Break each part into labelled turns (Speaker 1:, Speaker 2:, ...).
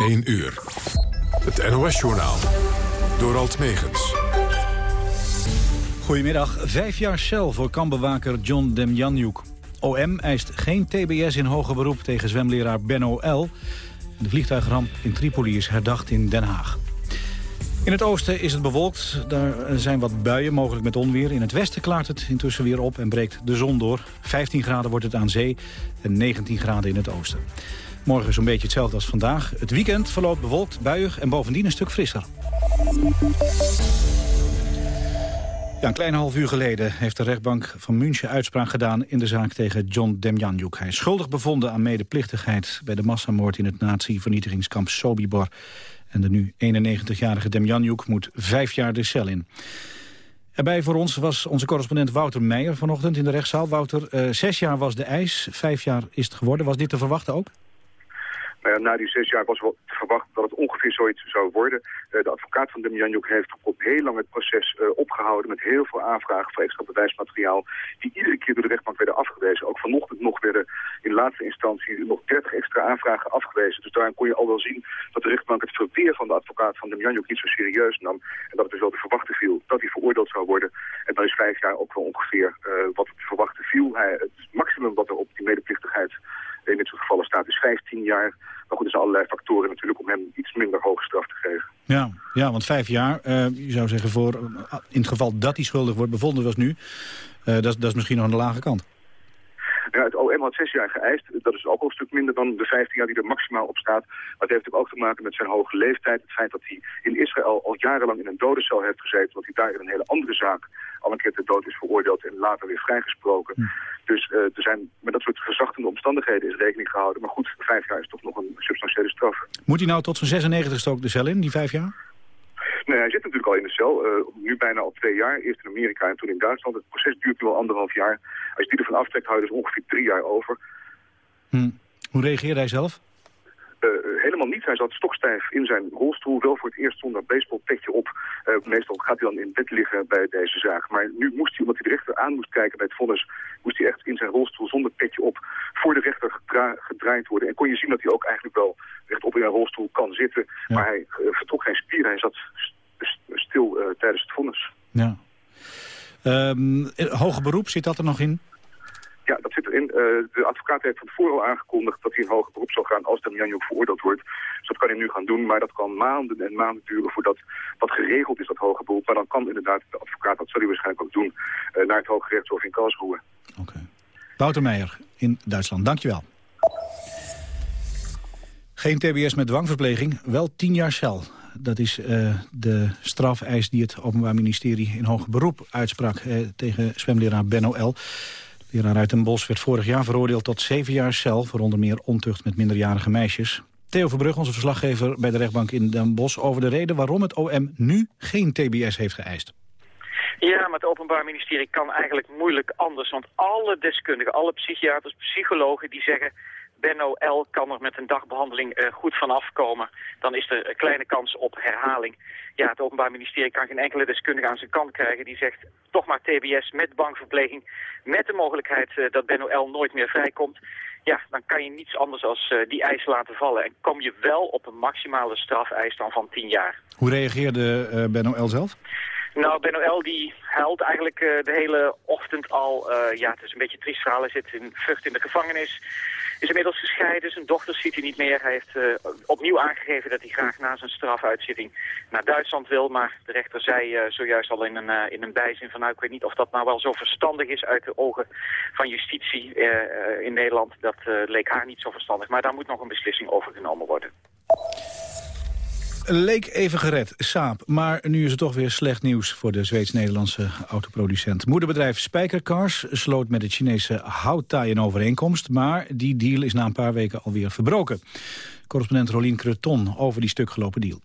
Speaker 1: 1 uur. Het NOS-journaal. Door Alt Megens.
Speaker 2: Goedemiddag. Vijf jaar cel voor kampbewaker John Demjanjuk. OM eist geen TBS in hoger beroep tegen zwemleraar Benno L. De vliegtuigramp in Tripoli is herdacht in Den Haag. In het oosten is het bewolkt. Daar zijn wat buien, mogelijk met onweer. In het westen klaart het intussen weer op en breekt de zon door. 15 graden wordt het aan zee en 19 graden in het oosten. Morgen zo'n beetje hetzelfde als vandaag. Het weekend verloopt bewolkt, buiig en bovendien een stuk frisser. Ja, een klein half uur geleden heeft de rechtbank van München uitspraak gedaan in de zaak tegen John Demjanjuk. Hij is schuldig bevonden aan medeplichtigheid bij de massamoord in het nazi-vernietigingskamp Sobibor. En de nu 91-jarige Demjanjuk moet vijf jaar de cel in. Erbij voor ons was onze correspondent Wouter Meijer vanochtend in de rechtszaal. Wouter, uh, zes jaar was de eis, vijf jaar is het geworden. Was dit te verwachten ook?
Speaker 3: Nou ja, na die zes jaar was wel te verwachten dat het ongeveer zoiets zou worden. Uh, de advocaat van Demjanjuk heeft op heel lang het proces uh, opgehouden met heel veel aanvragen voor extra bewijsmateriaal die iedere keer door de rechtbank werden afgewezen. Ook vanochtend nog werden in laatste instantie nog 30 extra aanvragen afgewezen. Dus daarin kon je al wel zien dat de rechtbank het verweer van de advocaat van Demjanjuk niet zo serieus nam. En dat het dus wel te verwachten viel dat hij veroordeeld zou worden. En dan is vijf jaar ook wel ongeveer uh, wat te verwachten viel. Hij, het maximum wat er op die medeplichtigheid in dit soort gevallen staat is 15 jaar. Maar goed, er zijn allerlei factoren natuurlijk om hem iets minder hoge straf te geven.
Speaker 2: Ja, ja want vijf jaar, uh, je zou zeggen voor, in het geval dat hij schuldig wordt bevonden was nu, uh, dat, dat is misschien nog aan de lage kant.
Speaker 3: Ja, het OM had zes jaar geëist. Dat is ook al een stuk minder dan de 15 jaar die er maximaal op staat. Maar het heeft natuurlijk ook te maken met zijn hoge leeftijd. Het feit dat hij in Israël al jarenlang in een dodencel heeft gezeten. Want hij daar in een hele andere zaak al een keer ter dood is veroordeeld en later weer vrijgesproken. Hm. Dus uh, er zijn met dat soort verzachtende omstandigheden is rekening gehouden. Maar goed, vijf jaar is toch nog een substantiële straf.
Speaker 2: Moet hij nou tot zijn 96ste ook de cel in, die vijf jaar?
Speaker 3: Nee, hij zit natuurlijk al in de cel. Uh, nu bijna al twee jaar. Eerst in Amerika en toen in Duitsland. Het proces duurt nu al anderhalf jaar. Als je die ervan aftrekt, hou je dus ongeveer drie jaar over.
Speaker 2: Hm. Hoe reageerde hij zelf?
Speaker 3: Uh, helemaal niet. Hij zat stokstijf in zijn rolstoel. Wel voor het eerst zonder baseballpetje op. Uh, meestal gaat hij dan in bed liggen bij deze zaak. Maar nu moest hij, omdat hij de rechter aan moest kijken bij het vonnis... moest hij echt in zijn rolstoel zonder petje op voor de rechter gedra gedraaid worden. En kon je zien dat hij ook eigenlijk wel rechtop in een rolstoel kan zitten. Ja. Maar hij uh, vertrok geen spier. Hij zat stil tijdens het vonnis.
Speaker 2: Ja. Um, hoger beroep, zit dat er nog in?
Speaker 3: Ja, dat zit erin. Uh, de advocaat heeft van tevoren al aangekondigd dat hij in hoger beroep zal gaan als Demjanjuk veroordeeld wordt. Dus dat kan hij nu gaan doen, maar dat kan maanden en maanden duren voordat wat geregeld is, dat hoger beroep. Maar dan kan inderdaad de advocaat, dat zal hij waarschijnlijk ook doen, uh, naar het Hoge Rechtshof in Karlsruhe.
Speaker 2: Oké. Okay. Wouter Meijer in Duitsland, dankjewel. Geen tbs met dwangverpleging, wel 10 jaar cel. Dat is uh, de strafeis die het Openbaar Ministerie in hoger beroep uitsprak uh, tegen zwemleraar Benno L. Leraar uit Den Bosch werd vorig jaar veroordeeld tot zeven jaar cel... voor onder meer ontucht met minderjarige meisjes. Theo Verbrug, onze verslaggever bij de rechtbank in Den Bosch... over de reden waarom het OM nu geen TBS heeft geëist.
Speaker 4: Ja, maar het Openbaar Ministerie kan eigenlijk moeilijk anders. Want alle deskundigen, alle psychiaters, psychologen die zeggen... Benno L. kan er met een dagbehandeling uh, goed van afkomen. Dan is er een kleine kans op herhaling. Ja, het Openbaar Ministerie kan geen enkele deskundige aan zijn kant krijgen... die zegt toch maar TBS met bankverpleging... met de mogelijkheid uh, dat Benno L. nooit meer vrijkomt. Ja, dan kan je niets anders als uh, die eis laten vallen. En kom je wel op een maximale strafeis dan van 10 jaar.
Speaker 2: Hoe reageerde Benno L. zelf?
Speaker 4: Nou, Benno L. die huilt eigenlijk uh, de hele ochtend al. Uh, ja, het is een beetje een triest verhaal. Hij zit in Vught in de gevangenis. Is inmiddels gescheiden. Zijn dochter ziet hij niet meer. Hij heeft uh, opnieuw aangegeven dat hij graag na zijn strafuitzitting naar Duitsland wil. Maar de rechter zei zojuist al in een, in een bijzin van... nou, ik weet niet of dat nou wel zo verstandig is uit de ogen van justitie in Nederland. Dat leek haar niet zo verstandig. Maar daar moet nog een beslissing over genomen worden
Speaker 2: leek even gered, Saab. Maar nu is het toch weer slecht nieuws voor de Zweeds-Nederlandse autoproducent. Moederbedrijf Spijkercars sloot met het Chinese Houtai een overeenkomst. Maar die deal is na een paar weken alweer verbroken. Correspondent Rolien Creton over die stukgelopen deal.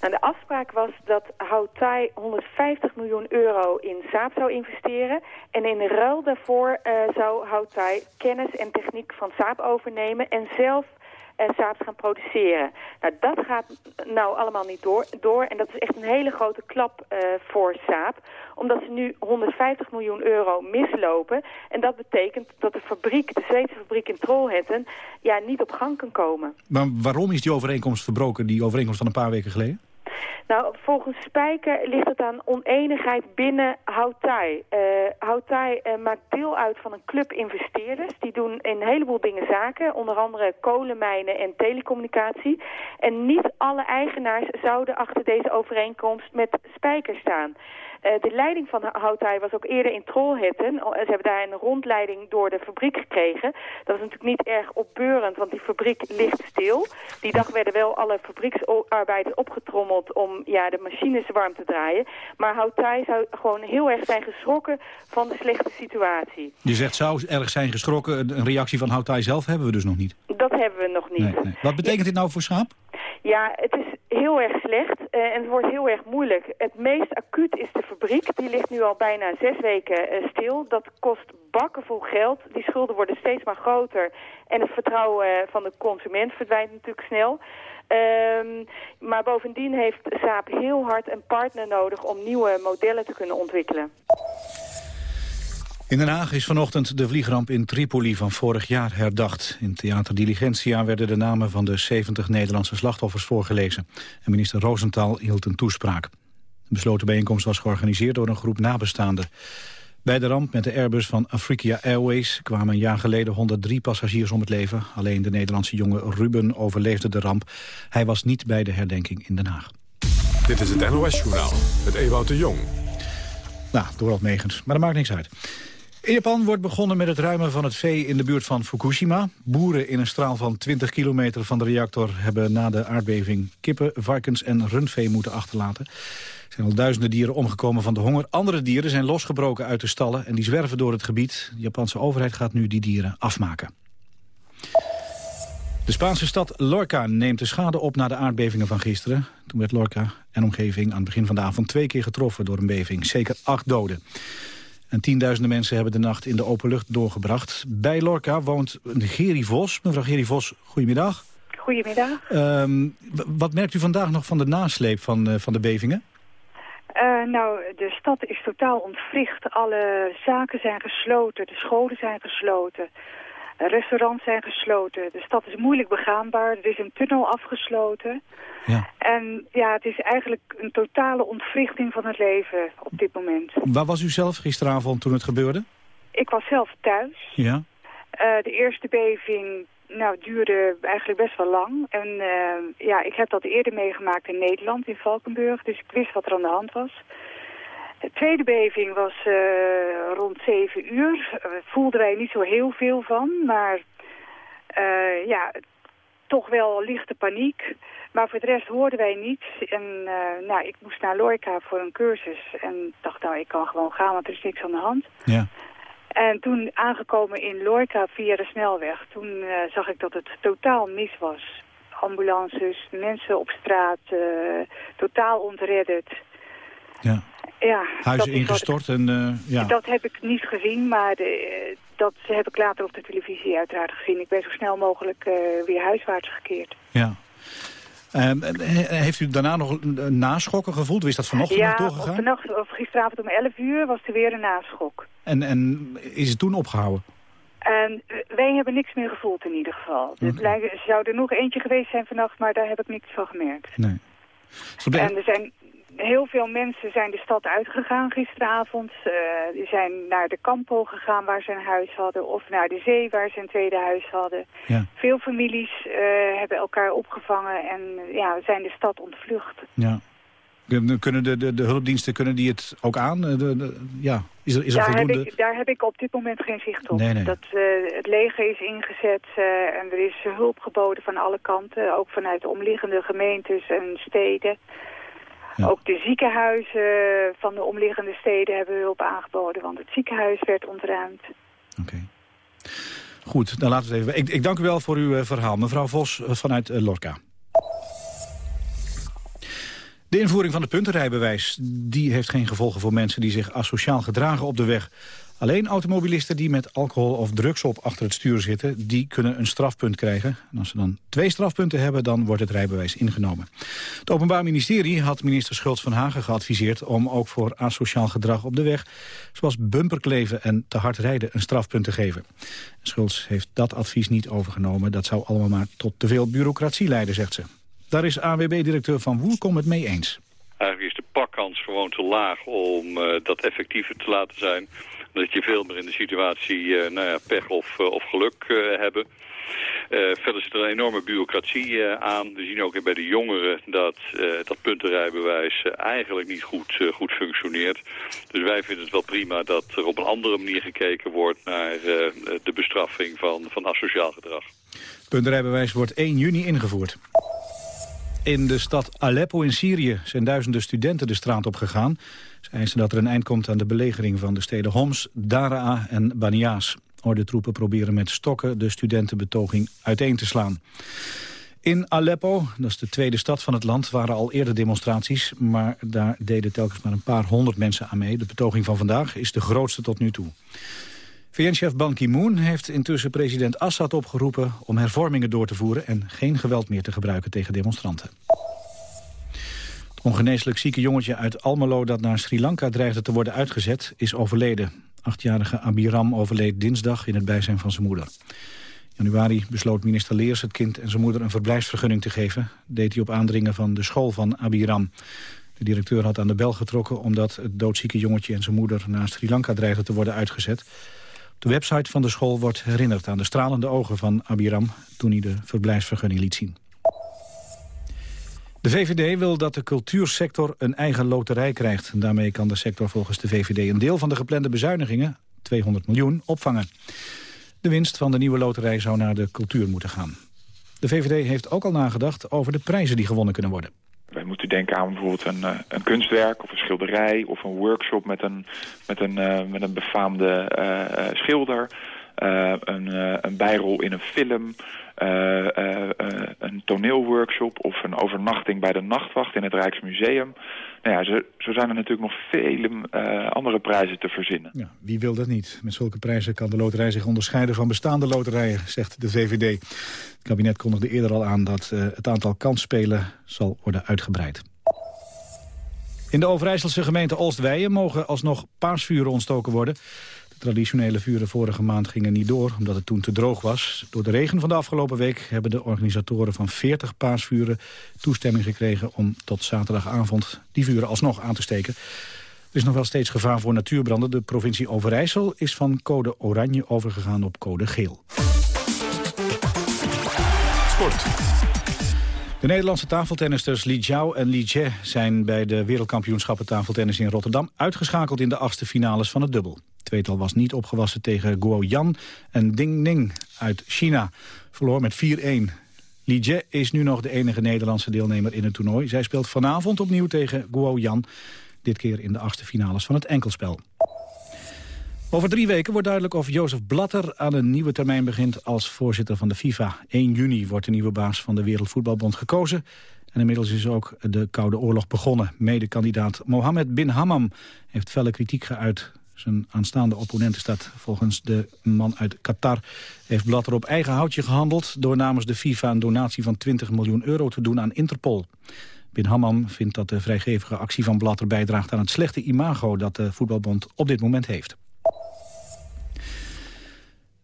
Speaker 5: Nou, de afspraak was dat Houtai 150 miljoen euro in Saab zou investeren. En in ruil daarvoor uh, zou Houtai kennis en techniek van Saab overnemen... en zelf uh, Saabs gaan produceren. Nou, dat gaat nou allemaal niet door. En dat is echt een hele grote klap uh, voor Saab. Omdat ze nu 150 miljoen euro mislopen. En dat betekent dat de fabriek, de Zweedse fabriek in Trollhättan... ja, niet op gang kan komen.
Speaker 2: Maar waarom is die overeenkomst verbroken, die overeenkomst van een paar weken geleden?
Speaker 5: Nou, volgens Spijker ligt het aan oneenigheid binnen Houtai. Uh, Houtai uh, maakt deel uit van een club investeerders. Die doen een heleboel dingen zaken, onder andere kolenmijnen en telecommunicatie. En niet alle eigenaars zouden achter deze overeenkomst met Spijker staan. Uh, de leiding van Houtai was ook eerder in Trollhättan. Ze hebben daar een rondleiding door de fabriek gekregen. Dat is natuurlijk niet erg opbeurend, want die fabriek ligt stil. Die dag werden wel alle fabrieksarbeiders opgetrommeld om ja, de machines warm te draaien. Maar Houtai zou gewoon heel erg zijn geschrokken van de slechte situatie.
Speaker 2: Je zegt zou erg zijn geschrokken. Een reactie van Houtai zelf hebben we dus nog niet.
Speaker 5: Dat hebben we nog niet. Nee, nee.
Speaker 2: Wat betekent dit nou voor Schaap?
Speaker 5: Ja, het is heel erg slecht uh, en het wordt heel erg moeilijk. Het meest acuut is de fabriek. Die ligt nu al bijna zes weken uh, stil. Dat kost bakken vol geld. Die schulden worden steeds maar groter. En het vertrouwen uh, van de consument verdwijnt natuurlijk snel. Um, maar bovendien heeft Saab heel hard een partner nodig om nieuwe modellen te kunnen ontwikkelen.
Speaker 2: In Den Haag is vanochtend de vliegramp in Tripoli van vorig jaar herdacht. In Theater Diligentia werden de namen van de 70 Nederlandse slachtoffers voorgelezen. En minister Rosenthal hield een toespraak. De besloten bijeenkomst was georganiseerd door een groep nabestaanden. Bij de ramp met de Airbus van Afrika Airways kwamen een jaar geleden 103 passagiers om het leven. Alleen de Nederlandse jongen Ruben overleefde de ramp. Hij was niet bij de herdenking in Den Haag.
Speaker 1: Dit is het NOS-journaal met Ewout de Jong.
Speaker 2: Nou, Dorald Megens, maar dat maakt niks uit. In Japan wordt begonnen met het ruimen van het vee in de buurt van Fukushima. Boeren in een straal van 20 kilometer van de reactor... hebben na de aardbeving kippen, varkens en rundvee moeten achterlaten. Er zijn al duizenden dieren omgekomen van de honger. Andere dieren zijn losgebroken uit de stallen en die zwerven door het gebied. De Japanse overheid gaat nu die dieren afmaken. De Spaanse stad Lorca neemt de schade op na de aardbevingen van gisteren. Toen werd Lorca en omgeving aan het begin van de avond twee keer getroffen door een beving. Zeker acht doden. En tienduizenden mensen hebben de nacht in de open lucht doorgebracht. Bij Lorca woont Geri Vos. Mevrouw Geri Vos, goedemiddag.
Speaker 6: Goedemiddag.
Speaker 2: Um, wat merkt u vandaag nog van de nasleep van, uh, van de bevingen?
Speaker 6: Uh, nou, de stad is totaal ontwricht. Alle zaken zijn gesloten, de scholen zijn gesloten. Restaurants zijn gesloten. De stad is moeilijk begaanbaar. Er is een tunnel afgesloten. Ja. En ja, het is eigenlijk een totale ontwrichting van het leven op dit moment.
Speaker 2: Waar was u zelf gisteravond toen het gebeurde?
Speaker 6: Ik was zelf thuis.
Speaker 2: Ja.
Speaker 6: Uh, de eerste beving nou, duurde eigenlijk best wel lang. En uh, ja, ik heb dat eerder meegemaakt in Nederland, in Valkenburg. Dus ik wist wat er aan de hand was. De tweede beving was uh, rond zeven uur. Daar voelden wij niet zo heel veel van, maar uh, ja, toch wel lichte paniek. Maar voor de rest hoorden wij niets. En uh, nou, ik moest naar Lorca voor een cursus. En dacht, nou, ik kan gewoon gaan, want er is niks aan de hand.
Speaker 2: Ja.
Speaker 6: En toen aangekomen in Lorca via de snelweg, toen uh, zag ik dat het totaal mis was. Ambulances, mensen op straat, uh, totaal ontredderd.
Speaker 2: Ja.
Speaker 6: Ja,
Speaker 2: Huizen ingestort en uh, ja.
Speaker 6: Dat heb ik niet gezien, maar de, dat heb ik later op de televisie uiteraard gezien. Ik ben zo snel mogelijk weer huiswaarts gekeerd.
Speaker 2: Ja. Um, heeft u daarna nog een naschokken gevoeld? Is dat vanochtend
Speaker 6: ja,
Speaker 2: nog doorgegaan?
Speaker 6: Ja, vannacht, of gisteravond om 11 uur was er weer een naschok.
Speaker 2: En, en is het toen opgehouden?
Speaker 6: En wij hebben niks meer gevoeld in ieder geval. Okay. Er zou er nog eentje geweest zijn vannacht, maar daar heb ik niks van gemerkt.
Speaker 2: Nee.
Speaker 6: En er zijn heel veel mensen zijn de stad uitgegaan gisteravond. Uh, die zijn naar de Campo gegaan waar ze een huis hadden. Of naar de zee waar ze een tweede huis hadden.
Speaker 2: Ja.
Speaker 6: Veel families uh, hebben elkaar opgevangen en ja, zijn de stad ontvlucht.
Speaker 2: Ja. Kunnen de, de, de hulpdiensten kunnen die het ook aan? De, de, ja. Is er, is er
Speaker 6: daar,
Speaker 2: voldoende...
Speaker 6: heb ik, daar heb ik op dit moment geen zicht op.
Speaker 2: Nee, nee.
Speaker 6: Dat, uh, het leger is ingezet en er is hulp geboden van alle kanten. Ook vanuit de omliggende gemeentes en steden. Ja. Ook de ziekenhuizen van de omliggende steden hebben hulp aangeboden, want het ziekenhuis werd ontruimd.
Speaker 2: Oké. Okay. Goed, dan laten we het even. Ik, ik dank u wel voor uw uh, verhaal. Mevrouw Vos uh, vanuit uh, Lorca. De invoering van het puntenrijbewijs die heeft geen gevolgen voor mensen die zich asociaal gedragen op de weg. Alleen automobilisten die met alcohol of drugs op achter het stuur zitten... die kunnen een strafpunt krijgen. En als ze dan twee strafpunten hebben, dan wordt het rijbewijs ingenomen. Het Openbaar Ministerie had minister Schultz van Hagen geadviseerd... om ook voor asociaal gedrag op de weg, zoals bumperkleven en te hard rijden... een strafpunt te geven. Schultz heeft dat advies niet overgenomen. Dat zou allemaal maar tot te veel bureaucratie leiden, zegt ze. Daar is AWB-directeur Van Woelkom het mee eens.
Speaker 7: Eigenlijk is de pakkans gewoon te laag om uh, dat effectiever te laten zijn. Dat je veel meer in de situatie uh, nou ja, pech of, uh, of geluk hebben. verder zit er een enorme bureaucratie aan. We zien ook bij de jongeren dat dat puntenrijbewijs eigenlijk niet goed, goed functioneert. Dus wij vinden het wel prima dat er op een andere manier gekeken wordt naar de bestraffing van, van asociaal gedrag.
Speaker 2: Puntenrijbewijs wordt 1 juni ingevoerd. In de stad Aleppo in Syrië zijn duizenden studenten de straat op gegaan. Ze eisen dat er een eind komt aan de belegering van de steden Homs, Daraa en Banias. troepen proberen met stokken de studentenbetoging uiteen te slaan. In Aleppo, dat is de tweede stad van het land, waren al eerder demonstraties... maar daar deden telkens maar een paar honderd mensen aan mee. De betoging van vandaag is de grootste tot nu toe. VN-chef Ban Ki-moon heeft intussen president Assad opgeroepen... om hervormingen door te voeren en geen geweld meer te gebruiken tegen demonstranten. Ongeneeslijk zieke jongetje uit Almelo dat naar Sri Lanka dreigde te worden uitgezet... is overleden. Achtjarige Abiram overleed dinsdag in het bijzijn van zijn moeder. In januari besloot minister Leers het kind en zijn moeder een verblijfsvergunning te geven. deed hij op aandringen van de school van Abiram. De directeur had aan de bel getrokken omdat het doodzieke jongetje en zijn moeder naar Sri Lanka dreigden te worden uitgezet de website van de school wordt herinnerd aan de stralende ogen van Abiram... toen hij de verblijfsvergunning liet zien. De VVD wil dat de cultuursector een eigen loterij krijgt. daarmee kan de sector volgens de VVD een deel van de geplande bezuinigingen... 200 miljoen, opvangen. De winst van de nieuwe loterij zou naar de cultuur moeten gaan. De VVD heeft ook al nagedacht over de prijzen die gewonnen kunnen worden.
Speaker 8: Wij moeten denken aan bijvoorbeeld een, uh, een kunstwerk of een schilderij... of een workshop met een, met een, uh, met een befaamde uh, schilder... een, een bijrol in een film... een toneelworkshop of een overnachting bij de Nachtwacht in het Rijksmuseum. Nou ja, zo, zo zijn er natuurlijk nog vele andere prijzen te verzinnen.
Speaker 2: Ja, wie wil dat niet? Met zulke prijzen kan de loterij zich onderscheiden van bestaande loterijen, zegt de VVD. Het kabinet kondigde eerder al aan dat het aantal kansspelen zal worden uitgebreid. In de Overijsselse gemeente Oostweijen mogen alsnog paarsvuren ontstoken worden. Traditionele vuren vorige maand gingen niet door, omdat het toen te droog was. Door de regen van de afgelopen week hebben de organisatoren van 40 paasvuren toestemming gekregen om tot zaterdagavond die vuren alsnog aan te steken. Er is nog wel steeds gevaar voor natuurbranden. De provincie Overijssel is van code oranje overgegaan op code geel. De Nederlandse tafeltennisters Li Jiao en Li Jie zijn bij de wereldkampioenschappen tafeltennis in Rotterdam uitgeschakeld in de achtste finales van het dubbel. Tweetal was niet opgewassen tegen Guo Yan en Ding Ning uit China. Verloor met 4-1. Li Jie is nu nog de enige Nederlandse deelnemer in het toernooi. Zij speelt vanavond opnieuw tegen Guo Yan. Dit keer in de achtste finales van het enkelspel. Over drie weken wordt duidelijk of Jozef Blatter aan een nieuwe termijn begint als voorzitter van de FIFA. 1 juni wordt de nieuwe baas van de Wereldvoetbalbond gekozen. En inmiddels is ook de Koude Oorlog begonnen. Mede-kandidaat Mohammed bin Hammam heeft felle kritiek geuit. Zijn aanstaande opponent staat volgens de man uit Qatar. Heeft Blatter op eigen houtje gehandeld... door namens de FIFA een donatie van 20 miljoen euro te doen aan Interpol. Bin Hammam vindt dat de vrijgevige actie van Blatter bijdraagt aan het slechte imago... dat de voetbalbond op dit moment heeft.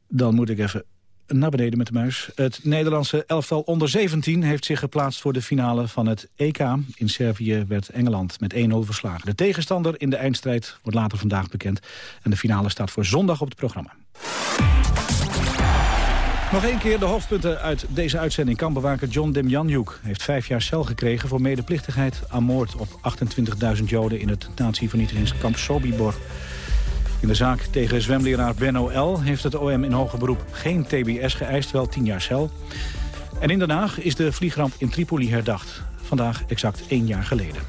Speaker 2: Dan moet ik even naar beneden met de muis. Het Nederlandse elftal onder 17 heeft zich geplaatst voor de finale van het EK. In Servië werd Engeland met 1-0 verslagen. De tegenstander in de eindstrijd wordt later vandaag bekend. En de finale staat voor zondag op het programma. Nog één keer de hoofdpunten uit deze uitzending. Kampbewaker John Demjanjuk heeft vijf jaar cel gekregen... voor medeplichtigheid aan moord op 28.000 Joden... in het nazi-vernietigingskamp Sobibor. In de zaak tegen zwemleraar Benno L. heeft het OM in hoger beroep geen TBS geëist, wel 10 jaar cel. En in Den Haag is de vliegramp in Tripoli herdacht. Vandaag exact één jaar geleden.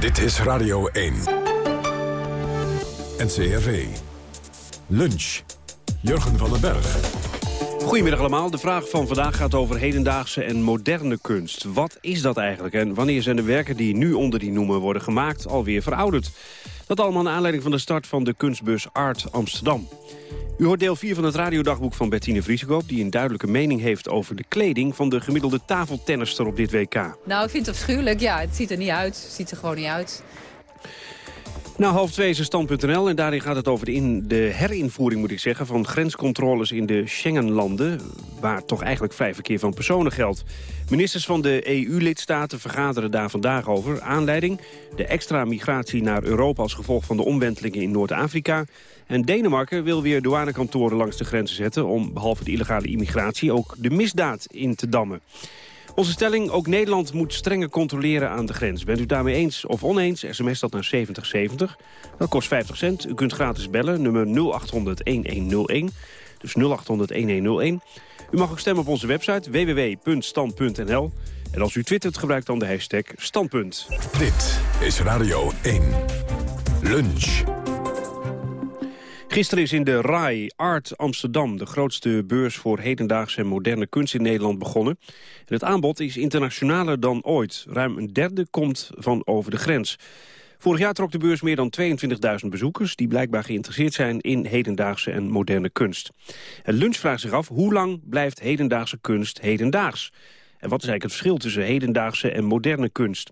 Speaker 1: Dit is Radio 1. NCRV. Lunch. Jurgen van den Berg.
Speaker 9: Goedemiddag allemaal. De vraag van vandaag gaat over hedendaagse en moderne kunst. Wat is dat eigenlijk en wanneer zijn de werken die nu onder die noemen worden gemaakt alweer verouderd? Dat allemaal naar aanleiding van de start van de kunstbus Art Amsterdam. U hoort deel 4 van het radiodagboek van Bettine Vriesekoop... die een duidelijke mening heeft over de kleding van de gemiddelde tafeltennister op dit WK.
Speaker 10: Nou, ik vind het afschuwelijk. Ja, het ziet er niet uit. Het ziet er gewoon niet uit.
Speaker 9: Nou, half twee is stand.nl en daarin gaat het over de, in, de herinvoering, moet ik zeggen... van grenscontroles in de Schengenlanden... waar toch eigenlijk vrij verkeer van personen geldt. Ministers van de EU-lidstaten vergaderen daar vandaag over. Aanleiding, de extra migratie naar Europa als gevolg van de omwentelingen in Noord-Afrika... En Denemarken wil weer douanekantoren langs de grenzen zetten... om behalve de illegale immigratie ook de misdaad in te dammen. Onze stelling, ook Nederland moet strenger controleren aan de grens. Bent u daarmee eens of oneens, sms dat naar 7070. Dat kost 50 cent. U kunt gratis bellen, nummer 0800-1101. Dus 0800-1101. U mag ook stemmen op onze website www.stand.nl. En als u twittert, gebruik dan de hashtag standpunt.
Speaker 1: Dit is Radio 1. Lunch.
Speaker 9: Gisteren is in de RAI Art Amsterdam, de grootste beurs voor hedendaagse en moderne kunst in Nederland, begonnen. En het aanbod is internationaler dan ooit. Ruim een derde komt van over de grens. Vorig jaar trok de beurs meer dan 22.000 bezoekers... die blijkbaar geïnteresseerd zijn in hedendaagse en moderne kunst. En Lunch vraagt zich af, hoe lang blijft hedendaagse kunst hedendaags? En wat is eigenlijk het verschil tussen hedendaagse en moderne kunst?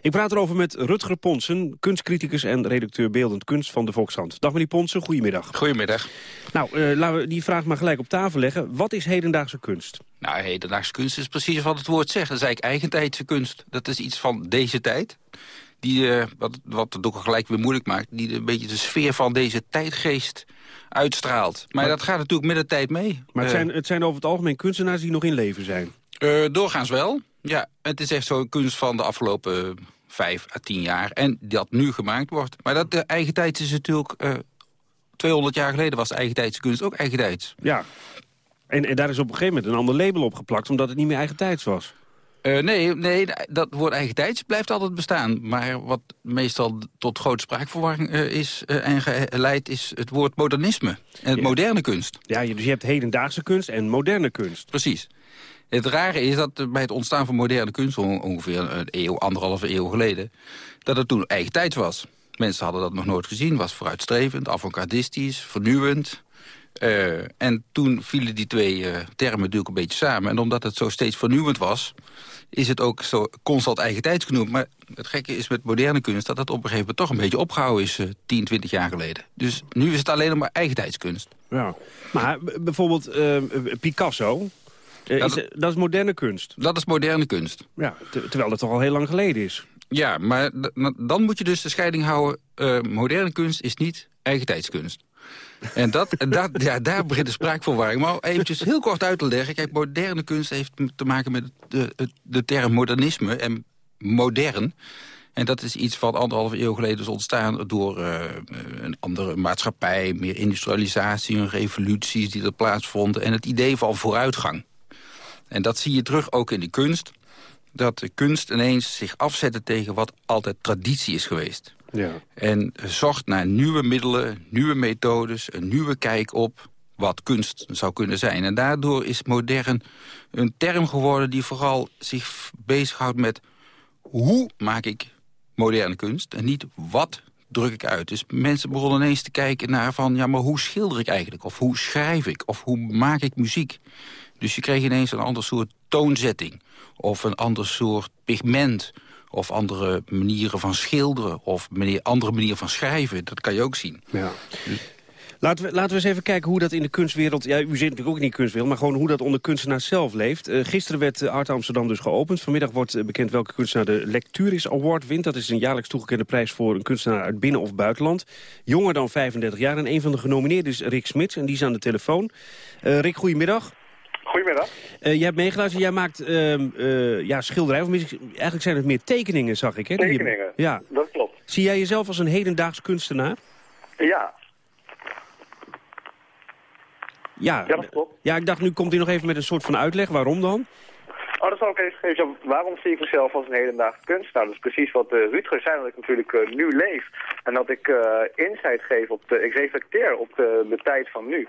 Speaker 9: Ik praat erover met Rutger Ponsen, kunstcriticus en redacteur beeldend kunst van de Volkshand. Dag meneer Ponsen, goedemiddag.
Speaker 11: Goedemiddag.
Speaker 9: Nou, uh, laten we die vraag maar gelijk op tafel leggen. Wat is hedendaagse kunst?
Speaker 11: Nou, hedendaagse kunst is precies wat het woord zegt. Dat is eigenlijk eigentijdse kunst. Dat is iets van deze tijd. Die, uh, wat, wat het ook gelijk weer moeilijk maakt. Die een beetje de sfeer van deze tijdgeest uitstraalt. Maar, dat gaat natuurlijk met de tijd mee.
Speaker 9: Maar het, uh, zijn, het zijn over het algemeen kunstenaars die nog in leven zijn?
Speaker 11: doorgaans wel. Ja, het is echt zo'n kunst van de afgelopen vijf à tien jaar. En dat nu gemaakt wordt. Maar dat de eigen tijd is natuurlijk... Uh, 200 jaar geleden was eigentijdse kunst ook eigentijds.
Speaker 9: Ja, en, en daar is op een gegeven moment een ander label op geplakt... omdat het niet meer eigentijds was.
Speaker 11: Uh, nee, nee, dat woord eigentijds blijft altijd bestaan. Maar wat meestal tot grote spraakverwarring uh, is uh, en geleid... is het woord modernisme en het
Speaker 9: Ja.
Speaker 11: moderne kunst.
Speaker 9: Ja, dus je hebt hedendaagse kunst en moderne kunst.
Speaker 11: Precies. Het rare is dat eh, bij het ontstaan van moderne kunst... on- ongeveer een eeuw, anderhalve eeuw geleden... dat het toen eigentijds was. Mensen hadden dat nog nooit gezien. was vooruitstrevend, avant-gardistisch, vernieuwend. Eh, en toen vielen die twee eh, termen natuurlijk een beetje samen. En omdat het zo steeds vernieuwend was... is het ook zo constant eigentijds genoemd. Maar het gekke is met moderne kunst... dat het op een gegeven moment toch een beetje opgehouden is... eh 10, 20 jaar geleden. Dus nu is het alleen nog maar eigentijdskunst.
Speaker 9: Ja. Maar bijvoorbeeld eh, Picasso, eh, is,
Speaker 11: dat-
Speaker 9: is moderne kunst.
Speaker 11: Dat is moderne kunst.
Speaker 9: Ja, ter- terwijl dat toch al heel lang geleden is.
Speaker 11: Ja, maar dan moet je dus de scheiding houden. eh, moderne kunst is niet eigentijdskunst. En dat, en dat, ja, daar begint de spraakverwarring. Maar eventjes heel kort uit te leggen. Kijk, moderne kunst heeft te maken met de, de, de term modernisme en modern. En dat is iets wat anderhalve eeuw geleden is ontstaan... door eh, een andere maatschappij, meer industrialisatie... en revoluties die er plaatsvonden... en het idee van vooruitgang. En dat zie je terug ook in de kunst dat de kunst ineens zich afzette tegen wat altijd traditie is geweest.
Speaker 9: Ja.
Speaker 11: En zocht naar nieuwe middelen, nieuwe methodes, een nieuwe kijk op wat kunst zou kunnen zijn. En daardoor is modern een term geworden die vooral zich bezighoudt met... hoe maak ik moderne kunst en niet wat druk ik uit. Dus mensen begonnen ineens te kijken naar van... ja, maar hoe schilder ik eigenlijk? Of hoe schrijf ik? Of hoe maak ik muziek? Dus je kreeg ineens een ander soort toonzetting. Of een ander soort pigment. Of andere manieren van schilderen. Of manier, andere manieren van schrijven. Dat kan je ook zien.
Speaker 9: Ja. Laten we, laten we eens even kijken hoe dat in de kunstwereld... Ja, u zit natuurlijk ook in die kunstwereld, maar gewoon hoe dat onder kunstenaars zelf leeft. Eh, gisteren werd eh, Art Amsterdam dus geopend. Vanmiddag wordt eh, bekend welke kunstenaar de Lecturis Award wint. Dat is een jaarlijks toegekende prijs voor een kunstenaar uit binnen- of buitenland. Jonger dan 35 jaar. En een van de genomineerden is Rick Smits en die is aan de telefoon. Rick, goedemiddag.
Speaker 12: Goedemiddag.
Speaker 9: Eh, jij hebt meegeluisterd. Jij maakt ehm, eh, ja, schilderijen. Of eigenlijk zijn het meer tekeningen, zag ik. Hè? je-
Speaker 12: Tekeningen.
Speaker 9: Ja.
Speaker 12: Dat klopt.
Speaker 9: Zie jij jezelf als een hedendaags kunstenaar?
Speaker 12: Ja,
Speaker 9: Ja.
Speaker 12: Ja, dat klopt.
Speaker 9: Ja, ik dacht, nu komt hij nog even met een soort van uitleg. Waarom dan?
Speaker 12: Oh, dat zal ik even geven. Waarom zie ik mezelf als een hedendaagse kunstenaar? Dat is precies wat uh, Rutger zei, dat ik natuurlijk uh, nu leef. En dat ik uh, insight geef op de... Ik reflecteer op de, de tijd van nu.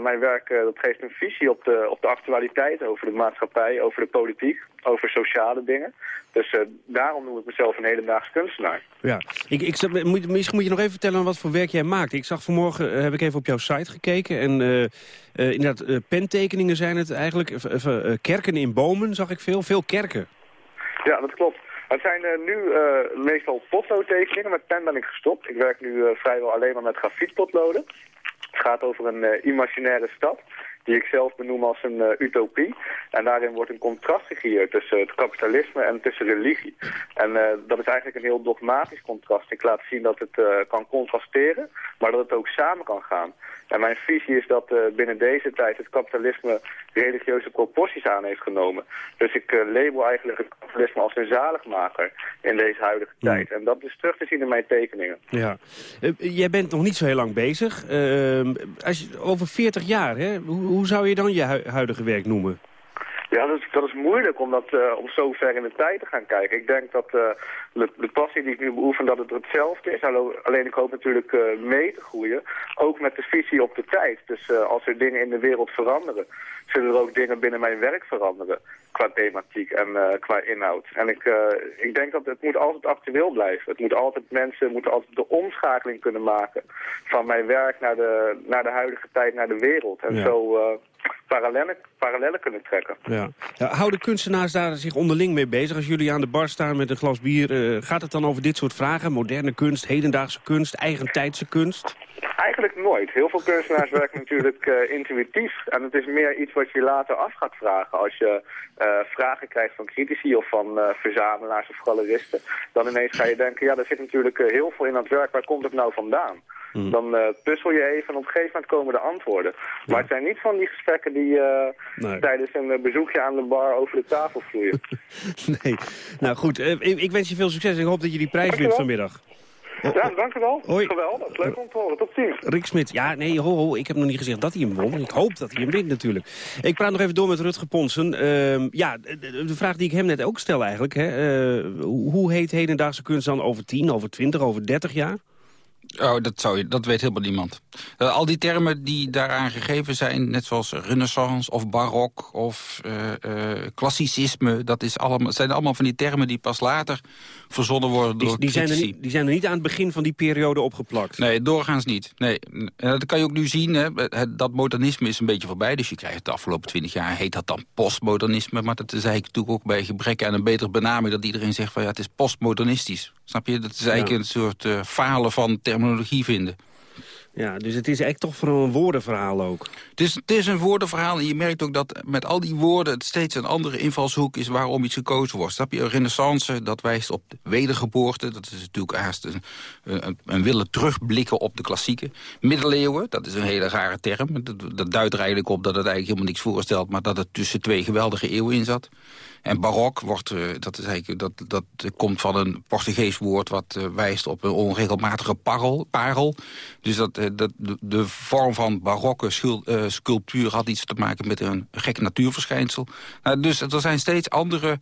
Speaker 12: mijn werk dat geeft een visie op de, op de actualiteit, over de maatschappij, over de politiek, over sociale dingen. Dus daarom noem ik mezelf een hedendaagse kunstenaar.
Speaker 9: Ja, ik, ik, moet, misschien moet je nog even vertellen wat voor werk jij maakt. Ik zag vanmorgen, heb ik even op jouw site gekeken en inderdaad, pentekeningen zijn het eigenlijk, kerken in bomen zag ik veel. Veel kerken.
Speaker 12: Ja, dat klopt. Het zijn nu meestal potloodtekeningen. Met pen ben ik gestopt. Ik werk nu vrijwel alleen maar met grafietpotloden. Het gaat over een imaginaire stad die ik zelf benoem als een utopie. En daarin wordt een contrast gecreëerd tussen het kapitalisme en tussen religie. En dat is eigenlijk een heel dogmatisch contrast. Ik laat zien dat het kan contrasteren, maar dat het ook samen kan gaan. En mijn visie is dat binnen deze tijd het kapitalisme religieuze proporties aan heeft genomen. Dus ik label eigenlijk het kapitalisme als een zaligmaker in deze huidige tijd. En dat is terug te zien in mijn tekeningen.
Speaker 9: Ja. jij bent nog niet zo heel lang bezig. Ehm, als je, over 40 jaar, hè? Hoe, hoe zou je dan je huidige werk noemen?
Speaker 12: Ja, dat is, dat is moeilijk om, dat, uh, om zo ver in de tijd te gaan kijken. Ik denk dat uh, de, de, passie die ik nu beoefen, dat het hetzelfde is. Alleen ik hoop natuurlijk uh, mee te groeien, ook met de visie op de tijd. Dus als er dingen in de wereld veranderen, zullen er ook dingen binnen mijn werk veranderen. Qua thematiek en qua inhoud. En ik, ik denk dat het moet altijd actueel blijven. Het moet altijd, mensen moeten altijd de omschakeling kunnen maken van mijn werk naar de, naar de huidige tijd, naar de wereld. En zo parallellen kunnen trekken.
Speaker 9: Ja. ja. houden kunstenaars daar zich onderling mee bezig? Als jullie aan de bar staan met een glas bier, uh, gaat het dan over dit soort vragen? Moderne kunst, hedendaagse kunst, eigentijdse kunst?
Speaker 12: Eigenlijk nooit. Heel veel kunstenaars werken natuurlijk uh, intuïtief. En het is meer iets wat je later af gaat vragen. Als je uh, vragen krijgt van critici of van verzamelaars of galeristen. Dan ineens ga je denken, ja, er zit natuurlijk heel veel in dat werk. Waar komt het nou vandaan? Hmm. Dan puzzel je even en op een gegeven moment komen de antwoorden. Maar het zijn niet van die gesprekken die tijdens een bezoekje aan de bar over de tafel vloeien.
Speaker 9: nee. Nou goed, ik, ik, wens je veel succes en ik hoop dat je die prijs wint vanmiddag.
Speaker 12: Ja, dank u wel. Hoi. Geweldig. Leuk om te horen. Tot ziens.
Speaker 9: Rick Smit. Ja, nee, ho, ho, ik heb nog niet gezegd dat hij hem won. Ik hoop dat hij hem wint natuurlijk. Ik praat nog even door met Rutger Ponsen. Uh, ja, de, vraag die ik hem net ook stel eigenlijk. Hè, hoe heet hedendaagse kunst dan over 10, over 20, over 30 jaar?
Speaker 11: Oh, dat, zou je, dat weet helemaal niemand. Uh, al die termen die daaraan gegeven zijn, net zoals renaissance of barok of uh, uh, klassicisme, dat is allemaal, zijn allemaal van die termen die pas later verzonnen worden door
Speaker 9: die, die zijn, er niet, die zijn er niet aan het begin van die periode opgeplakt?
Speaker 11: Nee, doorgaans niet. Nee, dat kan je ook nu zien, hè. dat modernisme is een beetje voorbij, dus je krijgt de afgelopen twintig jaar, heet dat dan postmodernisme, maar dat is eigenlijk natuurlijk ook bij gebrek aan een betere benaming, dat iedereen zegt van ja, het is postmodernistisch. Snap je? Dat is eigenlijk een soort falen van terminologie vinden.
Speaker 9: Ja, dus het is echt toch vooral een woordenverhaal ook.
Speaker 11: Het is, het is een woordenverhaal en je merkt ook dat met al die woorden... het steeds een andere invalshoek is waarom iets gekozen wordt. Snap je? Renaissance, dat wijst op de wedergeboorte. Dat is natuurlijk haast een, een, een willen terugblikken op de klassieke. Middeleeuwen, dat is een hele rare term. Dat, dat duidt er eigenlijk op dat het eigenlijk helemaal niks voorstelt... maar dat het tussen twee geweldige eeuwen in zat. En barok wordt, uh, dat, is eigenlijk, dat, dat komt van een Portugees woord... wat uh, wijst op een onregelmatige parel. parel. Dus dat, uh, dat, de, de, vorm van barokke sculptuur had iets te maken met een gek natuurverschijnsel. Nou, dus er zijn steeds andere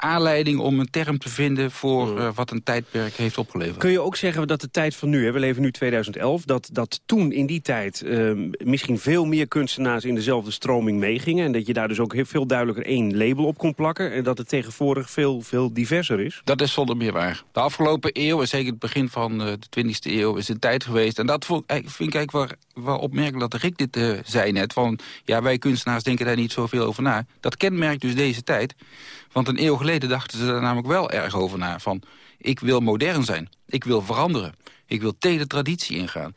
Speaker 11: aanleiding om een term te vinden voor uh, wat een tijdperk heeft opgeleverd.
Speaker 9: Kun je ook zeggen dat de tijd van nu, hè, we leven nu 2011... dat, dat toen in die tijd uh, misschien veel meer kunstenaars in dezelfde stroming meegingen... en dat je daar dus ook heel veel duidelijker één label op kon plakken... en dat het tegenwoordig veel, veel diverser is?
Speaker 11: Dat is zonder meer waar. De afgelopen eeuw, en zeker het begin van uh, de 20e eeuw... is een tijd geweest, en dat vind ik eigenlijk wel, wel opmerkelijk dat Rick dit zei net... van ja, wij kunstenaars denken daar niet zoveel over na. Dat kenmerkt dus deze tijd... Want een eeuw geleden dachten ze daar namelijk wel erg over na. Van, ik wil modern zijn. Ik wil veranderen. Ik wil tegen de traditie ingaan.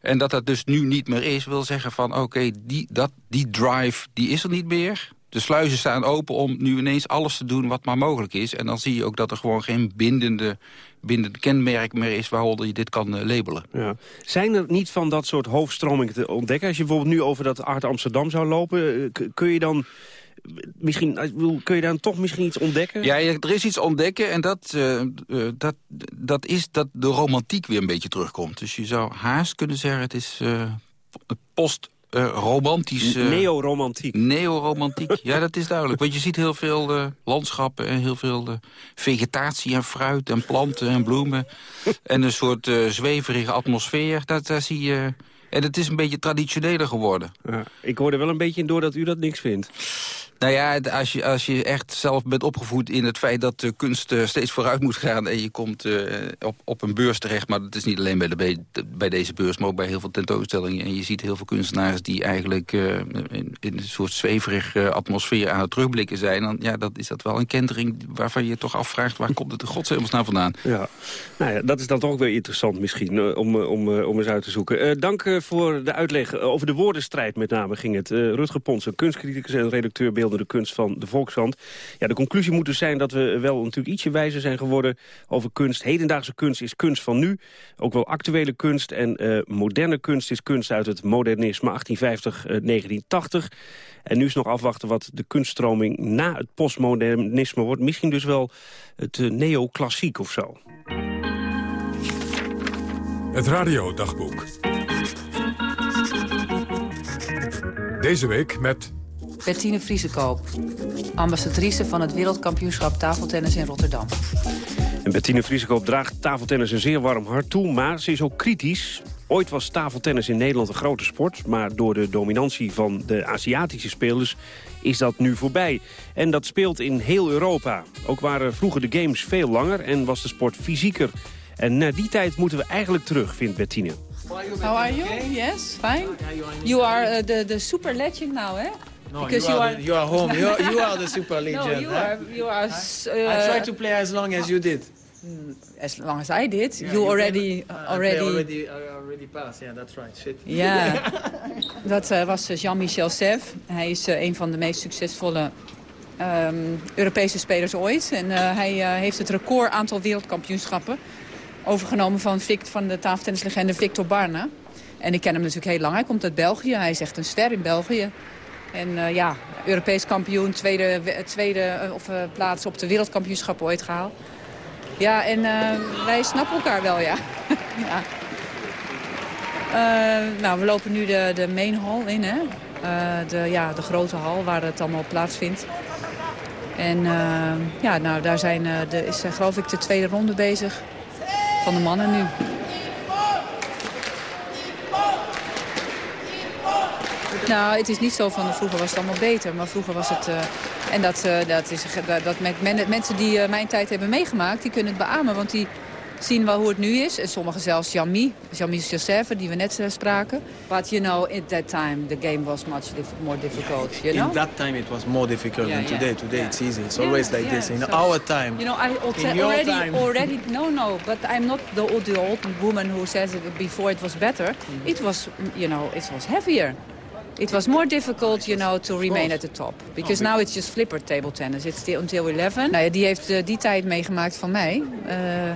Speaker 11: En dat dat dus nu niet meer is, wil zeggen van... oké, die, dat die drive die is er niet meer. De sluizen staan open om nu ineens alles te doen wat maar mogelijk is. En dan zie je ook dat er gewoon geen bindende, bindende kenmerk meer is... waaronder je dit kan uh, labelen.
Speaker 9: Ja. Zijn er niet van dat soort hoofdstromingen te ontdekken? Als je bijvoorbeeld nu over dat Art Amsterdam zou lopen... Eh, kun je dan misschien, kun je dan toch misschien iets ontdekken?
Speaker 11: Ja, er is iets ontdekken en dat, uh, dat, dat is dat de romantiek weer een beetje terugkomt. Dus je zou haast kunnen zeggen, het is uh, post uh, romantisch... Uh,
Speaker 9: Neo-romantiek.
Speaker 11: Neo-romantiek, ja, dat is duidelijk. Want je ziet heel veel uh, landschappen en heel veel vegetatie en fruit en planten en bloemen. en een soort zweverige atmosfeer, dat, daar zie je... En het is een beetje traditioneler geworden.
Speaker 9: Ja, ik hoorde wel een beetje in door dat u dat niks vindt.
Speaker 11: Nou ja, als je, als je echt zelf bent opgevoed in het feit dat de kunst uh, steeds vooruit moet gaan... en je komt uh, op, op een beurs terecht, maar dat is niet alleen bij, de, bij deze beurs... maar ook bij heel veel tentoonstellingen. En je ziet heel veel kunstenaars die eigenlijk uh, in, in, een soort zweverige atmosfeer aan het terugblikken zijn. Dan ja, dat is dat wel een kentering waarvan je toch afvraagt... waar komt het de naar vandaan?
Speaker 9: Ja. Nou ja, dat is dan toch ook weer interessant misschien om, om, om eens uit te zoeken. dank voor de uitleg over de woordenstrijd met name ging het. Rutger Ponsen, kunstcriticus en redacteur de kunst van de Volkshand. Ja, de conclusie moet dus zijn dat we wel natuurlijk ietsje wijzer zijn geworden over kunst. Hedendaagse kunst is kunst van nu. Ook wel actuele kunst en uh, moderne kunst is kunst uit het modernisme 1850-1980. Uh, en nu is nog afwachten wat de kunststroming na het postmodernisme wordt. Misschien dus wel het uh, neoclassiek of zo.
Speaker 1: Het radiodagboek. Deze week met
Speaker 10: Bettine Vriesekoop, ambassadrice van het wereldkampioenschap tafeltennis in Rotterdam.
Speaker 9: En Bettine Vriesekoop draagt tafeltennis een zeer warm hart toe, maar ze is ook kritisch. Ooit was tafeltennis in Nederland een grote sport... maar door de dominantie van de Aziatische spelers is dat nu voorbij. En dat speelt in heel Europa. Ook waren vroeger de games veel langer en was de sport fysieker. En naar die tijd moeten we eigenlijk terug, vindt Bettine.
Speaker 10: How are you? Yes, fine. You are uh, the, the super legend now, hè?
Speaker 13: No, because you, you are, are, you are home. You are, you are the super legend.
Speaker 10: no, you huh? are. You are.
Speaker 13: Uh, I tried to play as long as you did.
Speaker 10: Mm, as long as I did, yeah, you, already
Speaker 13: can, uh,
Speaker 10: already
Speaker 13: already uh, already passed. Yeah, that's right. Shit.
Speaker 10: Ja, dat uh, was uh, Jean-Michel Sev. Hij is uh, een van de meest succesvolle um, Europese spelers ooit. En hij heeft het record aantal wereldkampioenschappen overgenomen van, Vic, van de tafeltennislegende Victor Barna. En ik ken hem natuurlijk heel lang. Hij komt uit België. Hij is echt een ster in België. En uh, ja, Europees kampioen, tweede, tweede uh, of, uh, plaats op de wereldkampioenschap ooit gehaald. Ja, en wij snappen elkaar wel, ja. ja. nou, we lopen nu de, de main hall in, hè. de, ja, de grote hal waar het allemaal plaatsvindt. En ja, nou, daar zijn, de, is geloof ik de tweede ronde bezig van de mannen nu. Nou, het is niet zo van vroeger was het allemaal beter. Maar vroeger was het... Uh, en dat, uh, dat is, dat men, mensen die uh, mijn tijd hebben meegemaakt, die kunnen het beamen. Want die zien wel hoe het nu is. En sommigen zelfs Jamy, Jamy Joseph, die we net spraken. But you know, at that time the game was much more difficult. You know?
Speaker 13: In that time it was more difficult yeah, than today. Yeah, today yeah. it's easy. It's always like this. In so, our time.
Speaker 10: You know, I already,
Speaker 13: time.
Speaker 10: already, no, no. But I'm not the, the old woman who says it before it was better. Mm -hmm. It was, you know, it was heavier. It was more difficult, you know, to remain at the top. Because now it's just flipper table tennis. It's still until 11. Nou ja, die heeft uh, die tijd meegemaakt van mij. Uh,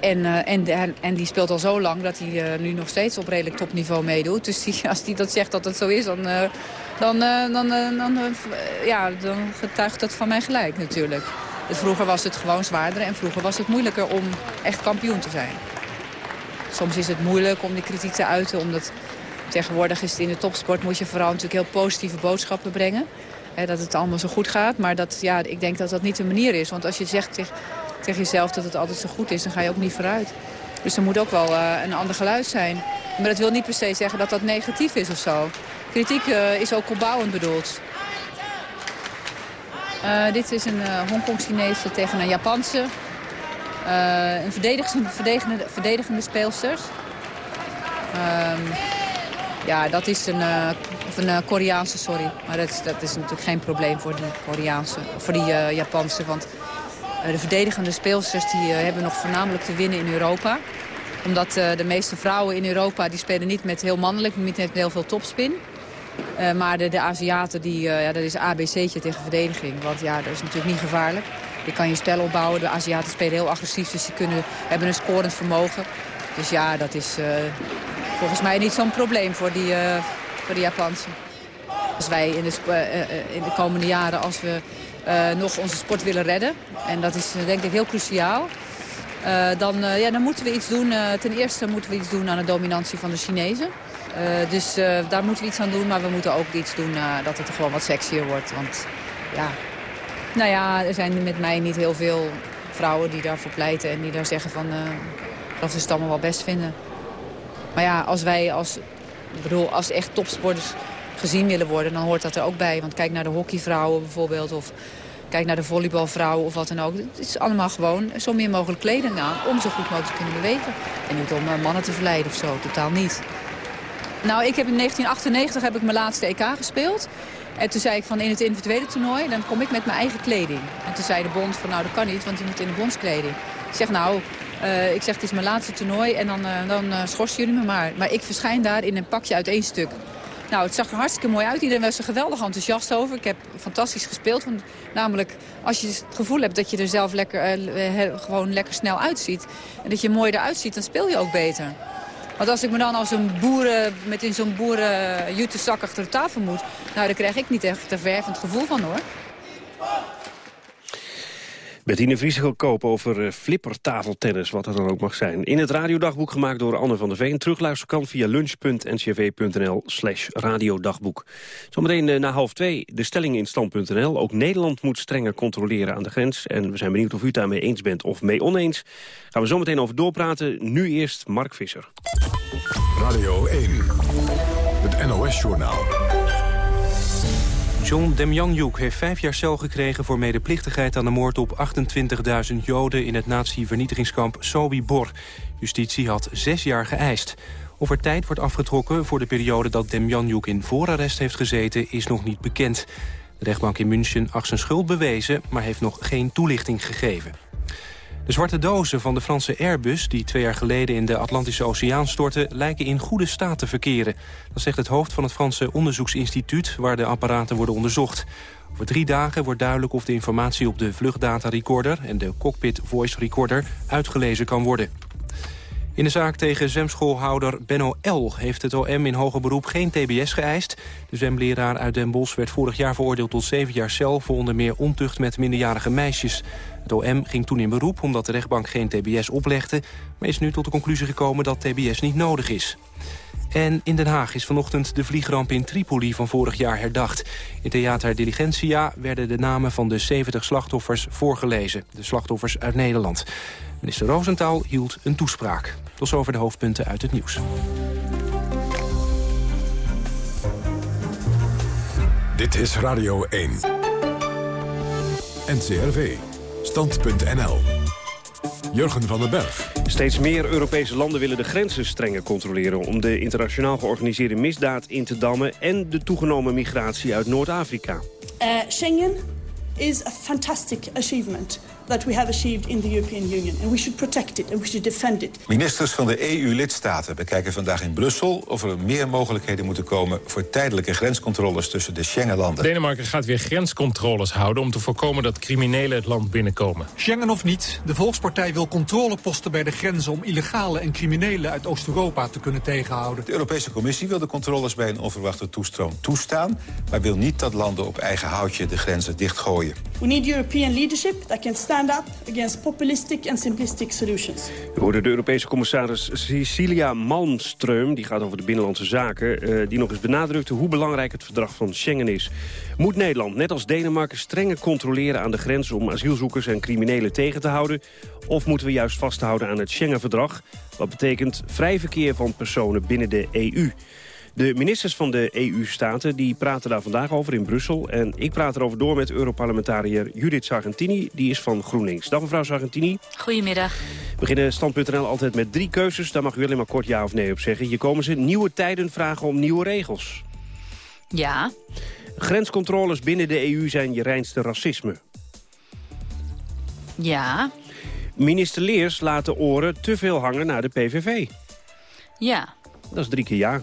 Speaker 10: en, uh, en, en die speelt al zo lang dat hij nu nog steeds op redelijk topniveau meedoet. Dus die, als hij dat zegt dat het zo is, dan, dan, dan, dan, ja, dan getuigt dat van mij gelijk natuurlijk. Dus vroeger was het gewoon zwaarder en vroeger was het moeilijker om echt kampioen te zijn. Soms is het moeilijk om die kritiek te uiten, omdat Tegenwoordig is het in de topsport moet je vooral natuurlijk heel positieve boodschappen brengen. dat het allemaal zo goed gaat. Maar dat, ja, ik denk dat dat niet de manier is. Want als je zegt tegen, jezelf dat het altijd zo goed is, dan ga je ook niet vooruit. Dus er moet ook wel uh, een ander geluid zijn. Maar dat wil niet per se zeggen dat dat negatief is of zo. Kritiek uh, is ook opbouwend bedoeld. Uh, dit is een Hongkong-Chinese tegen een Japanse. een verdedigende, verdedigende, speelsters. Um, ja, dat is een, uh, of een uh, Koreaanse, sorry. Maar dat is, dat is natuurlijk geen probleem voor die Koreaanse, voor die uh, Japanse. Want de verdedigende speelsters die, hebben nog voornamelijk te winnen in Europa. Omdat de meeste vrouwen in Europa die spelen niet met heel mannelijk, niet met heel veel topspin. maar de, de Aziaten, die, ja, dat is ABC'tje tegen verdediging. Want ja, dat is natuurlijk niet gevaarlijk. Je kan je spel opbouwen. De Aziaten spelen heel agressief, dus die kunnen, hebben een scorend vermogen. Dus ja, dat is volgens mij niet zo'n probleem voor die, uh, voor de Japanse. Als wij in de, uh, in de komende jaren, als we nog onze sport willen redden... en dat is denk ik heel cruciaal... Dan, ja, dan moeten we iets doen. Ten eerste moeten we iets doen aan de dominantie van de Chinezen. dus daar moeten we iets aan doen. Maar we moeten ook iets doen dat het gewoon wat sexier wordt. Want ja, nou ja, er zijn met mij niet heel veel vrouwen die daarvoor pleiten. En die daar zeggen van, dat ze het allemaal wel best vinden. Maar ja, als wij als, bedoel, als echt topsporters gezien willen worden, dan hoort dat er ook bij. Want kijk naar de hockeyvrouwen bijvoorbeeld. Of Kijk naar de volleybalvrouwen of wat dan ook. Het is allemaal gewoon zo meer mogelijk kleding aan om zo goed mogelijk te kunnen bewegen. En niet om eh, mannen te verleiden of zo, totaal niet. Nou, ik heb in 1998 heb ik mijn laatste EK gespeeld. En toen zei ik van in het individuele toernooi, dan kom ik met mijn eigen kleding. En toen zei de bond van nou dat kan niet, want je moet in de bondskleding. Ik zeg nou, uh, ik zeg het is mijn laatste toernooi en dan, uh, dan uh, schorsen jullie me maar. Maar ik verschijn daar in een pakje uit één stuk. Nou, het zag er hartstikke mooi uit. Iedereen was er geweldig enthousiast over. Ik heb fantastisch gespeeld. Namelijk, als je het gevoel hebt dat je er zelf lekker, gewoon lekker snel uitziet... en dat je mooi eruit ziet, dan speel je ook beter. Want als ik me dan als een boeren, met in zo'n boeren jutezak achter de tafel moet... nou, daar krijg ik niet echt een vervend gevoel van, hoor.
Speaker 9: Bettine Vries kopen over uh, flippertafeltennis, wat dat dan ook mag zijn. In het radiodagboek gemaakt door Anne van der Veen. Terugluisteren kan via lunch.ncv.nl slash radiodagboek. Zometeen uh, na half twee de stelling in stand.nl. Ook Nederland moet strenger controleren aan de grens. En we zijn benieuwd of u het daarmee eens bent of mee oneens. Gaan we zometeen over doorpraten. Nu eerst Mark Visser.
Speaker 1: Radio 1, het NOS-journaal.
Speaker 14: John Demjanjuk heeft vijf jaar cel gekregen voor medeplichtigheid aan de moord op 28.000 Joden in het nazi-vernietigingskamp Sobibor. Justitie had zes jaar geëist. Of er tijd wordt afgetrokken voor de periode dat Demjanjuk in voorarrest heeft gezeten is nog niet bekend. De rechtbank in München acht zijn schuld bewezen, maar heeft nog geen toelichting gegeven. De zwarte dozen van de Franse Airbus, die twee jaar geleden in de Atlantische Oceaan stortten, lijken in goede staat te verkeren. Dat zegt het hoofd van het Franse onderzoeksinstituut, waar de apparaten worden onderzocht. Over drie dagen wordt duidelijk of de informatie op de vluchtdata recorder en de cockpit voice recorder uitgelezen kan worden. In de zaak tegen zwemschoolhouder Benno L. heeft het OM in hoger beroep geen tbs geëist. De zwemleraar uit Den Bosch werd vorig jaar veroordeeld tot zeven jaar cel... voor onder meer ontucht met minderjarige meisjes. Het OM ging toen in beroep omdat de rechtbank geen tbs oplegde... maar is nu tot de conclusie gekomen dat tbs niet nodig is. En in Den Haag is vanochtend de vliegramp in Tripoli van vorig jaar herdacht. In Theater Diligentia werden de namen van de 70 slachtoffers voorgelezen. De slachtoffers uit Nederland. Minister Roosentaal hield een toespraak. Tot zover de hoofdpunten uit het nieuws.
Speaker 1: Dit is Radio 1. NCRV. Stand.nl. Jurgen van den Berg.
Speaker 9: Steeds meer Europese landen willen de grenzen strenger controleren... om de internationaal georganiseerde misdaad in te dammen... en de toegenomen migratie uit Noord-Afrika.
Speaker 15: Uh, Schengen is a fantastic achievement that we have achieved in the European Union. And we should protect it and we should defend it.
Speaker 16: Ministers van de EU-lidstaten bekijken vandaag in Brussel... of er meer mogelijkheden moeten komen voor tijdelijke grenscontroles tussen de Schengenlanden.
Speaker 17: Denemarken gaat weer grenscontroles houden om te voorkomen dat criminelen het land binnenkomen.
Speaker 18: Schengen of niet, de Volkspartij wil controleposten bij de grenzen... om illegale en criminelen uit Oost-Europa te kunnen tegenhouden.
Speaker 16: De Europese Commissie wil de controles bij een onverwachte toestroom toestaan... maar wil niet dat landen op eigen houtje de grenzen dichtgooien.
Speaker 15: We need European leadership that can stand up against populistic and simplistic solutions.
Speaker 9: We hoorden de Europese commissaris Cecilia Malmström, die gaat over de binnenlandse zaken, uh, die nog eens benadrukte hoe belangrijk het verdrag van Schengen is. Moet Nederland, net als Denemarken, strenger controleren aan de grens om asielzoekers en criminelen tegen te houden? Of moeten we juist vasthouden aan het Schengen-verdrag? Wat betekent vrij verkeer van personen binnen de EU? De ministers van de EU-staten die praten daar vandaag over in Brussel. En ik praat erover door met Europarlementariër Judith Sargentini. Die is van GroenLinks. Dag mevrouw Sargentini.
Speaker 19: Goedemiddag.
Speaker 9: We beginnen Stand.nl altijd met drie keuzes. Daar mag u alleen maar kort ja of nee op zeggen. Hier komen ze nieuwe tijden vragen om nieuwe regels.
Speaker 19: Ja.
Speaker 9: Grenscontroles binnen de EU zijn je reinste racisme.
Speaker 19: Ja.
Speaker 9: Minister Leers laat de oren te veel hangen naar de PVV.
Speaker 19: Ja.
Speaker 9: Dat is drie keer ja.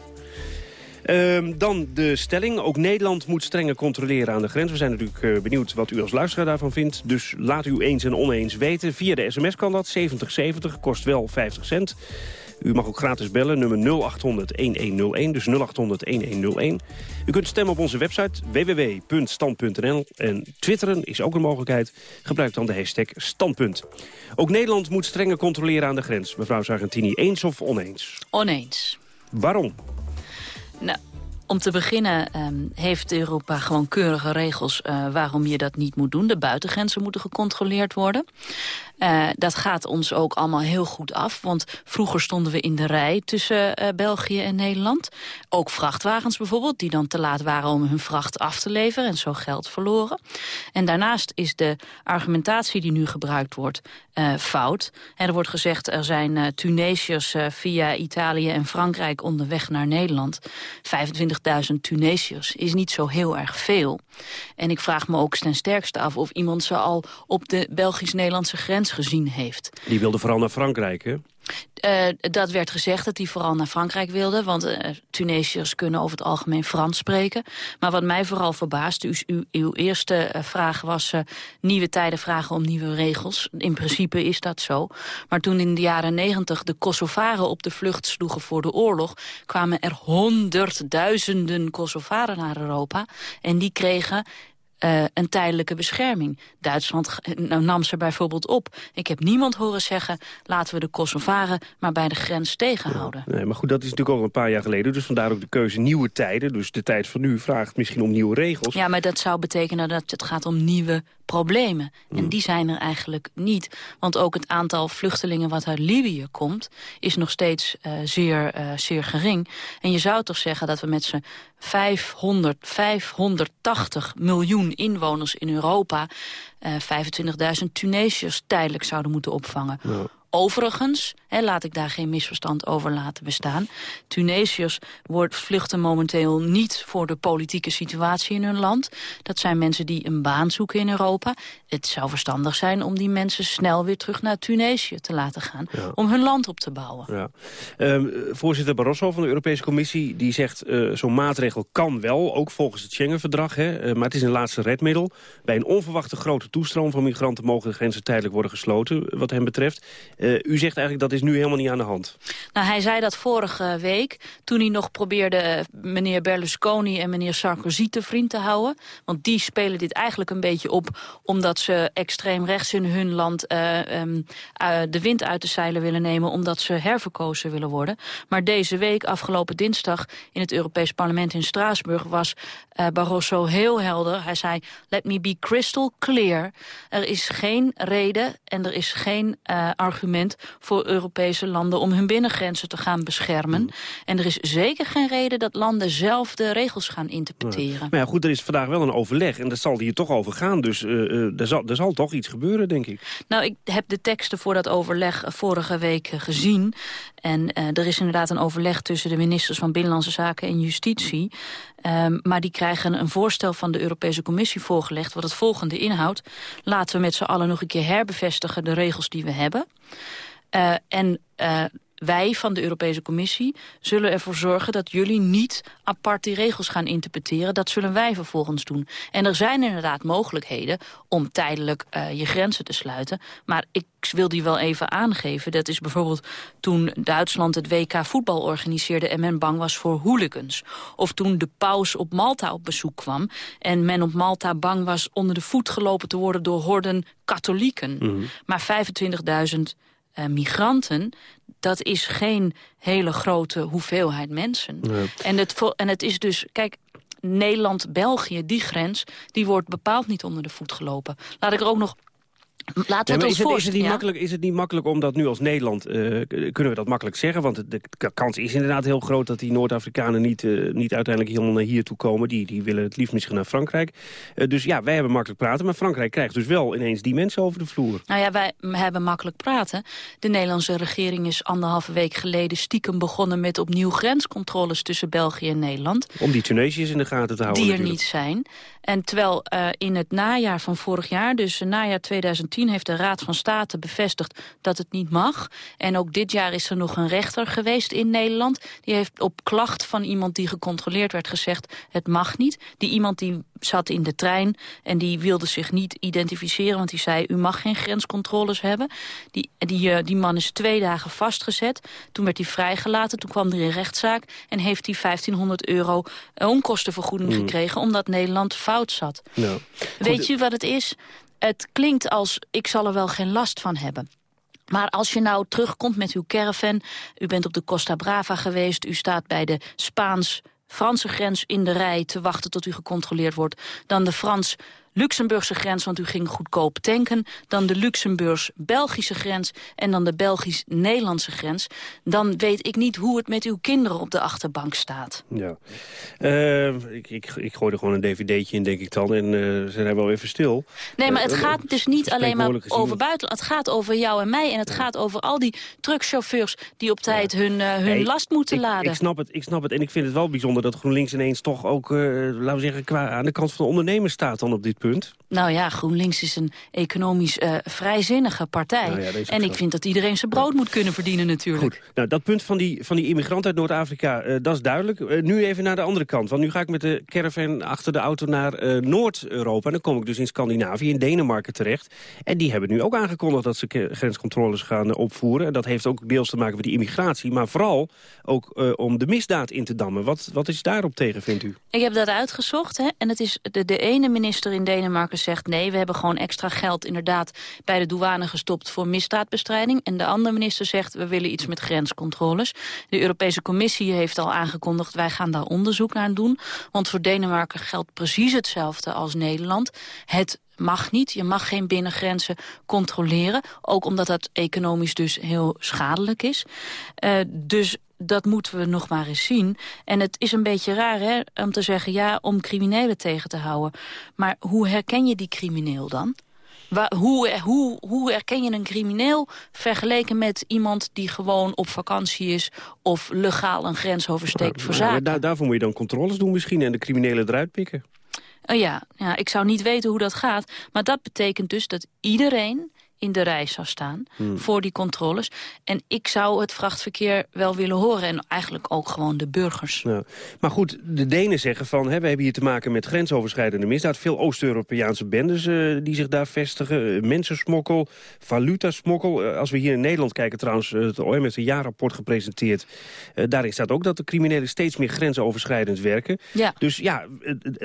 Speaker 9: Ehm, dan de stelling. Ook Nederland moet strenger controleren aan de grens. We zijn natuurlijk uh, benieuwd wat u als luisteraar daarvan vindt. Dus laat u eens en oneens weten. Via de sms kan dat. 7070 kost wel 50 cent. U mag ook gratis bellen, nummer 0800-1101, dus 0800-1101. U kunt stemmen op onze website www.stand.nl. En twitteren is ook een mogelijkheid. Gebruik dan de hashtag standpunt. Ook Nederland moet strenger controleren aan de grens. Mevrouw Sargentini, eens of oneens?
Speaker 19: Oneens.
Speaker 9: Waarom?
Speaker 19: Nou, om te beginnen ehm, heeft Europa gewoon keurige regels uh, waarom je dat niet moet doen. De buitengrenzen moeten gecontroleerd worden. Uh, dat gaat ons ook allemaal heel goed af. Want vroeger stonden we in de rij tussen uh, België en Nederland. Ook vrachtwagens bijvoorbeeld, die dan te laat waren om hun vracht af te leveren. En zo geld verloren. En daarnaast is de argumentatie die nu gebruikt wordt uh, fout. Er wordt gezegd, er zijn Tunesiërs via Italië en Frankrijk onderweg naar Nederland. 25.000 Tunesiërs is niet zo heel erg veel. En ik vraag me ook ten sterkste af of iemand ze al op de Belgisch-Nederlandse grens gezien heeft.
Speaker 9: Die wilde vooral naar Frankrijk, hè?
Speaker 19: Uh, dat werd gezegd dat hij vooral naar Frankrijk wilde. Want uh, Tunesiërs kunnen over het algemeen Frans spreken. Maar wat mij vooral verbaast, uw, uw, uw eerste uh, vraag was... nieuwe tijden vragen om nieuwe regels. In principe is dat zo. Maar toen in de jaren negentig de Kosovaren op de vlucht sloegen voor de oorlog... kwamen er honderdduizenden Kosovaren naar Europa. En die kregen uh, een tijdelijke bescherming. Duitsland nam ze bijvoorbeeld op. Ik heb niemand horen zeggen, laten we de Kosovaren maar bij de grens tegenhouden.
Speaker 9: Nee, maar goed, dat is natuurlijk al een paar jaar geleden. Dus vandaar ook de keuze nieuwe tijden. Dus de tijd van nu vraagt misschien om nieuwe regels.
Speaker 19: Ja, maar dat zou betekenen dat het gaat om nieuwe problemen. En hmm. die zijn er eigenlijk niet. Want ook het aantal vluchtelingen wat uit Libië komt... is nog steeds uh, zeer, uh, zeer gering. En je zou toch zeggen dat we met z'n 500, 580 miljoen inwoners in Europa... Uh, 25.000 Tunesiërs tijdelijk zouden moeten opvangen. Overigens, hè, laat ik daar geen misverstand over laten bestaan... Tunesiërs wordt, vluchten momenteel niet voor de politieke situatie in hun land. Dat zijn mensen die een baan zoeken in Europa. Het zou verstandig zijn om die mensen snel weer terug naar Tunesië te laten gaan... Ja. om hun land op te bouwen.
Speaker 9: Ja. Um, voorzitter Barroso van de Europese Commissie die zegt... Uh, zo'n maatregel kan wel, ook volgens het Schengen-verdrag... Uh, maar het is een laatste redmiddel. Bij een onverwachte grote toestroom van migranten... mogen de grenzen tijdelijk worden gesloten, wat hem betreft... Uh, u zegt eigenlijk dat is nu helemaal niet aan de hand.
Speaker 19: Nou, hij zei dat vorige week toen hij nog probeerde meneer Berlusconi en meneer Sarkozy te vriend te houden. Want die spelen dit eigenlijk een beetje op omdat ze extreem rechts in hun land um, uh, de wind uit de zeilen willen nemen omdat ze herverkozen willen worden. Maar deze week, afgelopen dinsdag in het Europees Parlement in Straatsburg was Barroso heel helder. Hij zei, let me be crystal clear. Er is geen reden en er is geen uh, voor Europese landen om hun binnengrenzen te gaan beschermen. Mm. En er is zeker geen reden dat landen zelf de regels gaan interpreteren. Ja.
Speaker 9: Maar ja, goed, er is vandaag wel een overleg en dat zal hier toch over gaan. Dus uh, uh, er, zal, er zal toch iets gebeuren, denk ik.
Speaker 19: Nou, ik heb de teksten voor dat overleg vorige week gezien. En uh, er is inderdaad een overleg tussen de ministers van Binnenlandse Zaken en Justitie. Um, maar die krijgen een voorstel van de Europese Commissie voorgelegd... wat het volgende inhoudt. Laten we met z'n allen nog een keer herbevestigen de regels die we hebben. Uh, en uh, wij van de Europese Commissie zullen ervoor zorgen dat jullie niet apart die regels gaan interpreteren. Dat zullen wij vervolgens doen. En er zijn inderdaad mogelijkheden om tijdelijk uh, je grenzen te sluiten. Maar ik wil die wel even aangeven. Dat is bijvoorbeeld toen Duitsland het WK voetbal organiseerde en men bang was voor hooligans. Of toen de paus op Malta op bezoek kwam en men op Malta bang was onder de voet gelopen te worden door horden katholieken. Mm -hmm. Maar 25.000 uh, migranten, dat is geen hele grote hoeveelheid mensen. Nee. En, het, en het is dus, kijk, Nederland-België, die grens, die wordt bepaald niet onder de voet gelopen. Laat ik er ook nog Laten we
Speaker 9: ja, is, het, is, het niet ja? makkelijk, is het niet makkelijk om dat nu als Nederland... Uh, kunnen we dat makkelijk zeggen? Want de, de kans is inderdaad heel groot dat die Noord-Afrikanen niet, uh, niet uiteindelijk helemaal naar hier toe komen. Die, die willen het liefst misschien naar Frankrijk. Uh, dus ja, wij hebben makkelijk praten. Maar Frankrijk krijgt dus wel ineens die mensen over de vloer.
Speaker 19: Nou ja, wij hebben makkelijk praten. De Nederlandse regering is anderhalve week geleden stiekem begonnen met opnieuw grenscontroles tussen België en Nederland.
Speaker 9: Om die Tunesiërs in de gaten te houden
Speaker 19: Die er
Speaker 9: natuurlijk.
Speaker 19: niet zijn. En terwijl in het najaar van vorig jaar, dus najaar 2010 2010 heeft de Raad van State bevestigd dat het niet mag. En ook dit jaar is er nog een rechter geweest in Nederland. Die heeft op klacht van iemand die gecontroleerd werd gezegd... het mag niet. Die iemand die zat in de trein en die wilde zich niet identificeren... want die zei, u mag geen grenscontroles hebben. Die, die, uh, die man is twee dagen vastgezet. Toen werd hij vrijgelaten, toen kwam er een rechtszaak... en heeft hij 1500 euro onkostenvergoeding mm. gekregen... omdat Nederland fout zat.
Speaker 9: Nou,
Speaker 19: Weet je wat het is? Het klinkt als, ik zal er wel geen last van hebben. Maar als je nou terugkomt met uw caravan... u bent op de Costa Brava geweest, u staat bij de Spaans... Franse grens in de rij te wachten tot u gecontroleerd wordt... dan de Frans Luxemburgse grens, want u ging goedkoop tanken. Dan de Luxemburgs-Belgische grens en dan de Belgisch-Nederlandse grens. Dan weet ik niet hoe het met uw kinderen op de achterbank staat.
Speaker 9: Ja. Uh, ik, ik, ik gooi er gewoon een dvd'tje in, denk ik dan. En uh, ze zijn wel even stil.
Speaker 19: Nee, maar het uh, gaat dus niet alleen maar over buitenland. Het gaat over jou en mij. En het ja. gaat over al die truckchauffeurs die op tijd ja. hun, hun last moeten
Speaker 9: ik,
Speaker 19: laden.
Speaker 9: Ik snap, het, ik snap het. En ik vind het wel bijzonder dat GroenLinks ineens toch ook... laten we zeggen, qua, aan de kant van de ondernemers staat dan op dit punt
Speaker 19: Nou ja, GroenLinks is een economisch uh, vrijzinnige partij. Nou ja, en ik vind dat iedereen zijn brood ja. moet kunnen verdienen natuurlijk.
Speaker 9: Goed, nou, dat punt van die, van die immigrant uit Noord-Afrika, uh, dat is duidelijk. Uh, nu even naar de andere kant. Want nu ga ik met de caravan achter de auto naar Noord-Europa. En dan kom ik dus in Scandinavië, in Denemarken terecht. En die hebben nu ook aangekondigd dat ze grenscontroles gaan opvoeren. En dat heeft ook deels te maken met die immigratie. Maar vooral ook om de misdaad in te dammen. Wat, wat is daarop tegen, vindt u?
Speaker 19: Ik heb dat uitgezocht. Hè? En het is de, de ene minister in Denemarken zegt... nee, we hebben gewoon extra geld inderdaad bij de douane gestopt... voor misdaadbestrijding. En de andere minister zegt, we willen iets met grenscontroles. De Europese Commissie heeft al aangekondigd... wij gaan daar onderzoek naar doen. Want voor Denemarken geldt precies hetzelfde als Nederland. Het mag niet. Je mag geen binnengrenzen controleren. Ook omdat dat economisch dus heel schadelijk is. Uh, dus dat moeten we nog maar eens zien. En het is een beetje raar hè, om te zeggen... ja, om criminelen tegen te houden. Maar hoe herken je die crimineel dan? Waar, hoe, hoe, hoe herken je een crimineel vergeleken met iemand die gewoon op vakantie is... of legaal een grens oversteekt voor zaken?
Speaker 9: Daar, daarvoor moet je dan controles doen misschien en de criminelen eruit pikken.
Speaker 19: Uh, ja, ja, ik zou niet weten hoe dat gaat. Maar dat betekent dus dat iedereen in de rij zou staan hmm. voor die controles. En ik zou het vrachtverkeer wel willen horen. En eigenlijk ook gewoon de burgers.
Speaker 9: Ja. Maar goed, de Denen zeggen van... Hè, we hebben hier te maken met grensoverschrijdende misdaad. Veel Oost-Europese bendes uh, die zich daar vestigen. Uh, mensensmokkel, valutasmokkel. Uh, als we hier in Nederland kijken trouwens... het OM heeft een jaarrapport gepresenteerd. daarin staat ook dat de criminelen steeds meer grensoverschrijdend werken.
Speaker 19: Ja.
Speaker 9: Dus ja,